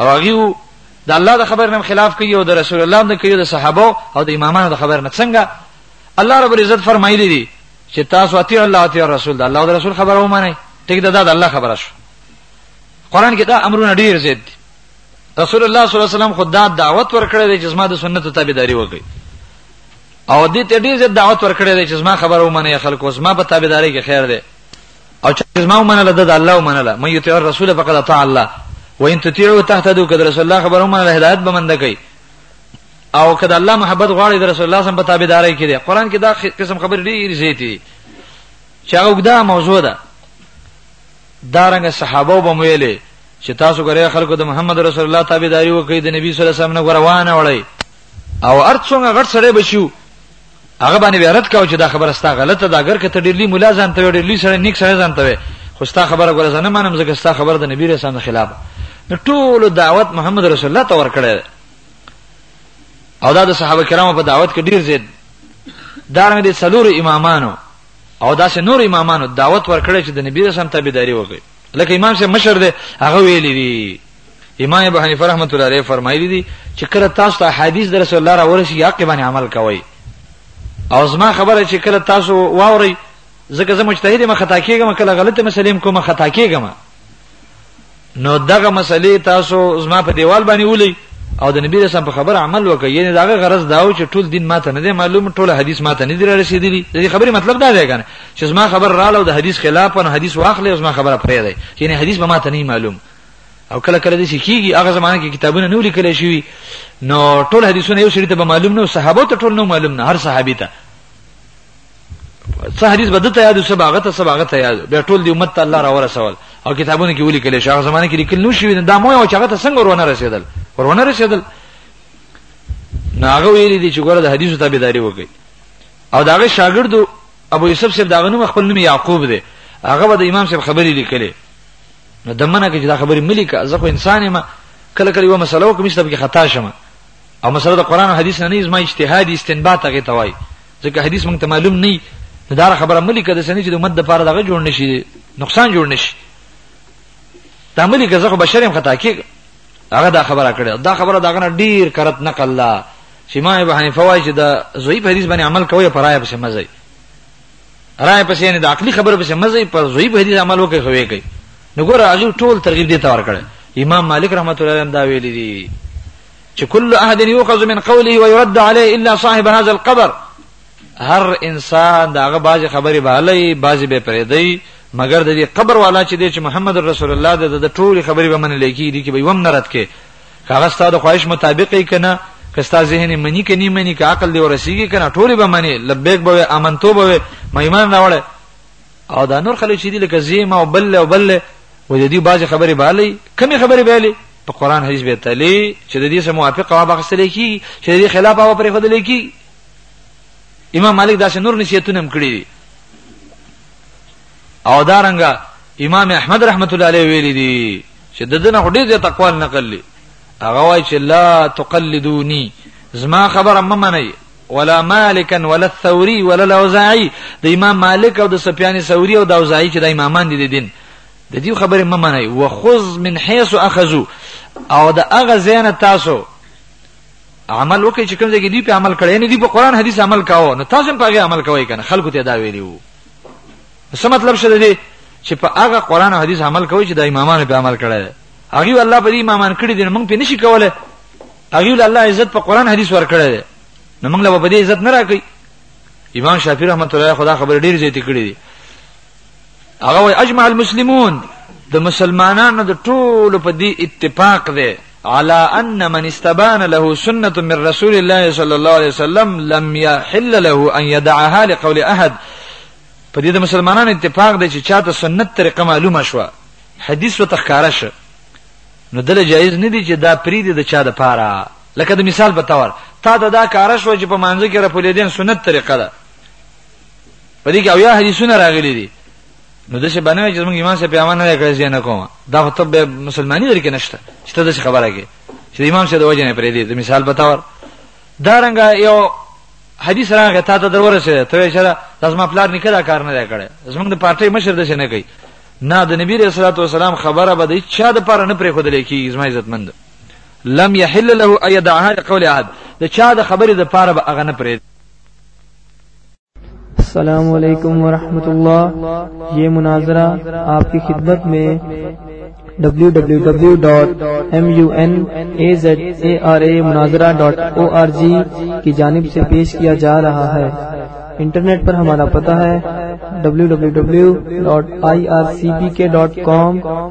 او هغه د الله د خبر نه خلاف کوي او د رسول الله نه کوي د صحابه او د امامانو د خبر نه څنګه الله رب العزت فرمایلی دي چې تاسو اطیع الله اطیع الرسول دا الله او رسول خبره ومنئ ټیک ده دا د الله خبره شو قران کې دا امرونه ډیر زیات دي رسول الله صلی الله علیه وسلم خدا دعوت ورکړی دی چې زما د سنتو تابعداري وکړي او دې ته ډیر زیات دعوت ورکړی دی چې زما خبره ومني خلکو زما په تابعداري کې خیر دی او چې زما ومنله د الله ومنله مې یو تیر رسول فقط اطاع الله وان تطيعوا تهتدوا کده رسول الله خبره ومنله هدایت به مند کوي او کله الله محبت غواړي د رسول الله سم په تابعداري کې دي قران کې دا قسم خبرې ډېرې زیاتې دي چې هغه وګدا موضوع ده دارنګ صحابه به ویلې چې تاسو ګره خلکو د محمد رسول الله تابعداري وکړي د نبی صلی الله علیه وسلم نه غروانه وړي او ارڅونګه غټ سره بشو هغه باندې ویرت کاو چې دا خبره ستا غلطه ده اگر کته ډېرلی مولا ځان ته ډېرلی سره نیک سره ځان ته خو ستا خبره ګره زنه منم زګه ستا خبره د نبی رسول الله خلاف نو ټول دعوت محمد رسول الله ته ورکړی او دا د صحابه کرامو په دعوت کې ډیر زید دارنګ دي څلور امامانو او داسې نور امامانو دعوت ورکړي چې د نبی رسول الله تابعداري وکړي لکه امام شه مشر دی هغه ویلي دي امام ابو حنیفه رحمۃ اللہ علیہ فرمایلی دي چې کله تاسو ته حدیث در رسول الله را ورشي یا باندې عمل کوئ او زما خبره چې کله تاسو واوري زکه زه مجتهد ما خطا کیږم کله غلطه مسلې کوم خطا کیږم نو دغه مسلې تاسو زما په دیوال باندې ولي او د نبی رسول په خبره عمل وکړي یعنی داغه غرض داو چې ټول دین ماته نه دی معلوم ټول حدیث ماته نه دی رسیدلی د دې خبرې مطلب دا دی کنه چې زما خبر رااله د حدیث خلاف او حدیث واخلې زما خبره پرې دی یعنی حدیث به ماته نه معلوم او کله کله د شکیږي هغه زمانه کې کتابونه نو لیکل شوی نو ټول حدیثونه یو شریته به معلوم نه صحابه ته ټول نو معلوم نه هر صحابي ته څه حدیث بده ته یادو سباغه ته سباغه ته یادو بیا ټول دی امت ته الله را ورسول او کتابونه کې ولي کله شاغه زمانه کې لیکل نو شي دا مو یو چاغه ته څنګه ورونه رسیدل ورونه رسیدل ناغه ویلي دي چې ګوره د حدیثو تابعداري وکړي او داغه شاګرد ابو یوسف صاحب داغه نوم خپل نوم یعقوب دی هغه د امام صاحب خبرې لیکلې نو دمنه کې دا خبرې ملي کا زه خو انسان یم کله کله یو مسله وکم چې خطا شمه او مسله د قران او حدیث نه نه زما اجتهادي استنباط هغه توای ځکه حدیث مونږ ته معلوم نه نه دا خبره ملي کده سنې چې د امت د پاره دغه جوړ نشي نقصان جوړ نشي دا ملي کزه خو بشریم خطا کیږي هغه دا خبره کړې دا خبره دا غنه ډیر کرت نقل لا چې ما ابو حنیفه وايي چې دا ضعیف حدیث باندې عمل کوي پرای په مزه رائے پسې نه د عقلي خبره پسې مزه پر ضعیف حدیث عمل وکړي خوي کوي نو ګوره اجو ټول ترغیب دي تور کړي امام مالک رحمت الله علیه دا ویلي دي چې کل احد یوخذ من قوله ويرد عليه الا صاحب هذا القبر هر انسان داغه باز خبرې بالای باز به پرېدی مګر د دې قبر والا چې دی چې محمد رسول الله د ټولي خبرې به منلې کی دي کې به وم نرد کې هغه ستاسو خواهش مطابق یې کنه کستا ذهن منی کني منی که عقل دی ورسیږي کنه ټولي به منی لبیک به امنتو به مې ایمان راوړل او دا نور خلک چې دي لکه زیمه او بل او بل و دې باز خبرې بالای کمی خبرې بالای په قران حدیث به تلی چې د دې سره موافق او بخښل کی چې د خلاف او پرې خدل کی امام مالک داسې نور نصیحتونه هم کړی دي او دارنګه امام احمد رحمت الله علیه ویلی دي چې د دنه هډې د تقوال نقل لي هغه وای چې لا تقلدوني زما خبره ممنه ولا مالکا ولا الثوري ولا الاوزاعي د امام مالک او د سفيان ثوري او د اوزاعي چې د امامان دي د دین د دې خبره مې منای وخذ من حيث اخذو او د هغه زین تاسو عمل وکړي چې کوم ځای کې دی په عمل کړی نه دی په قران حدیث عمل کاوه نو تاسو په هغه عمل کوی کنه خلکو ته دا ویلو څه مطلب شته دی چې په هغه قران او حدیث عمل کوی چې د امامانو په عمل کړی هغه الله په دې امامان کړی دي موږ په نشي کوله هغه الله عزت په قران حدیث ور کړی دی نو موږ له په دې عزت نه راکړي امام شافعي رحمت الله خدا خبر ډیر زیات کړی دی هغه وای اجمع المسلمون د مسلمانانو د ټولو په دې اتفاق دی على ان من استبان له سنه من رسول الله صلى الله عليه وسلم لم يحل له ان يدعها لقول احد په دې د مسلمانانو اتفاق دی چې چاته سنت طریقه معلومه شوه حدیث و تخکاره شه نو دل جایز نه دی چې دا پری دی د چا د پاره لکه د مثال په تور تا دا, دا کار شو چې په مانځ کې رپولیدین سنت طریقه ده په دې کې او یا حدیثونه راغلي دي نو د څه باندې چې موږ ایمان سره پیغام نه کړی ځنه کوم دا خطب به مسلمانۍ درکې نشته چې ته د خبره کې چې امام سره د وجه نه پرې دي د مثال په تور دا رنګ یو حدیث راغی تا ته درور شه ته یې سره لازم خپلار نکړه کار نه کړي زمونږ د پارټي مشر د څه نه کوي نه د نبی رسول الله والسلام خبره به د چا د پاره نه پرې خو دلې کی زما عزت مند لم يحل له ايدعها لقول احد د چا د خبرې د پاره به اغه نه پرې السلام علیکم ورحمۃ اللہ یہ مناظرہ آپ کی خدمت میں ڈبلو ڈبلو ڈبلو ڈاٹ ایم یو این اے زیڈ اے آر اے مناظرہ ڈاٹ او آر جی کی جانب سے پیش کیا جا رہا ہے انٹرنیٹ پر ہمارا پتا ہے ڈبلو ڈبلو ڈبلو ڈاٹ آئی آر سی کے ڈاٹ کام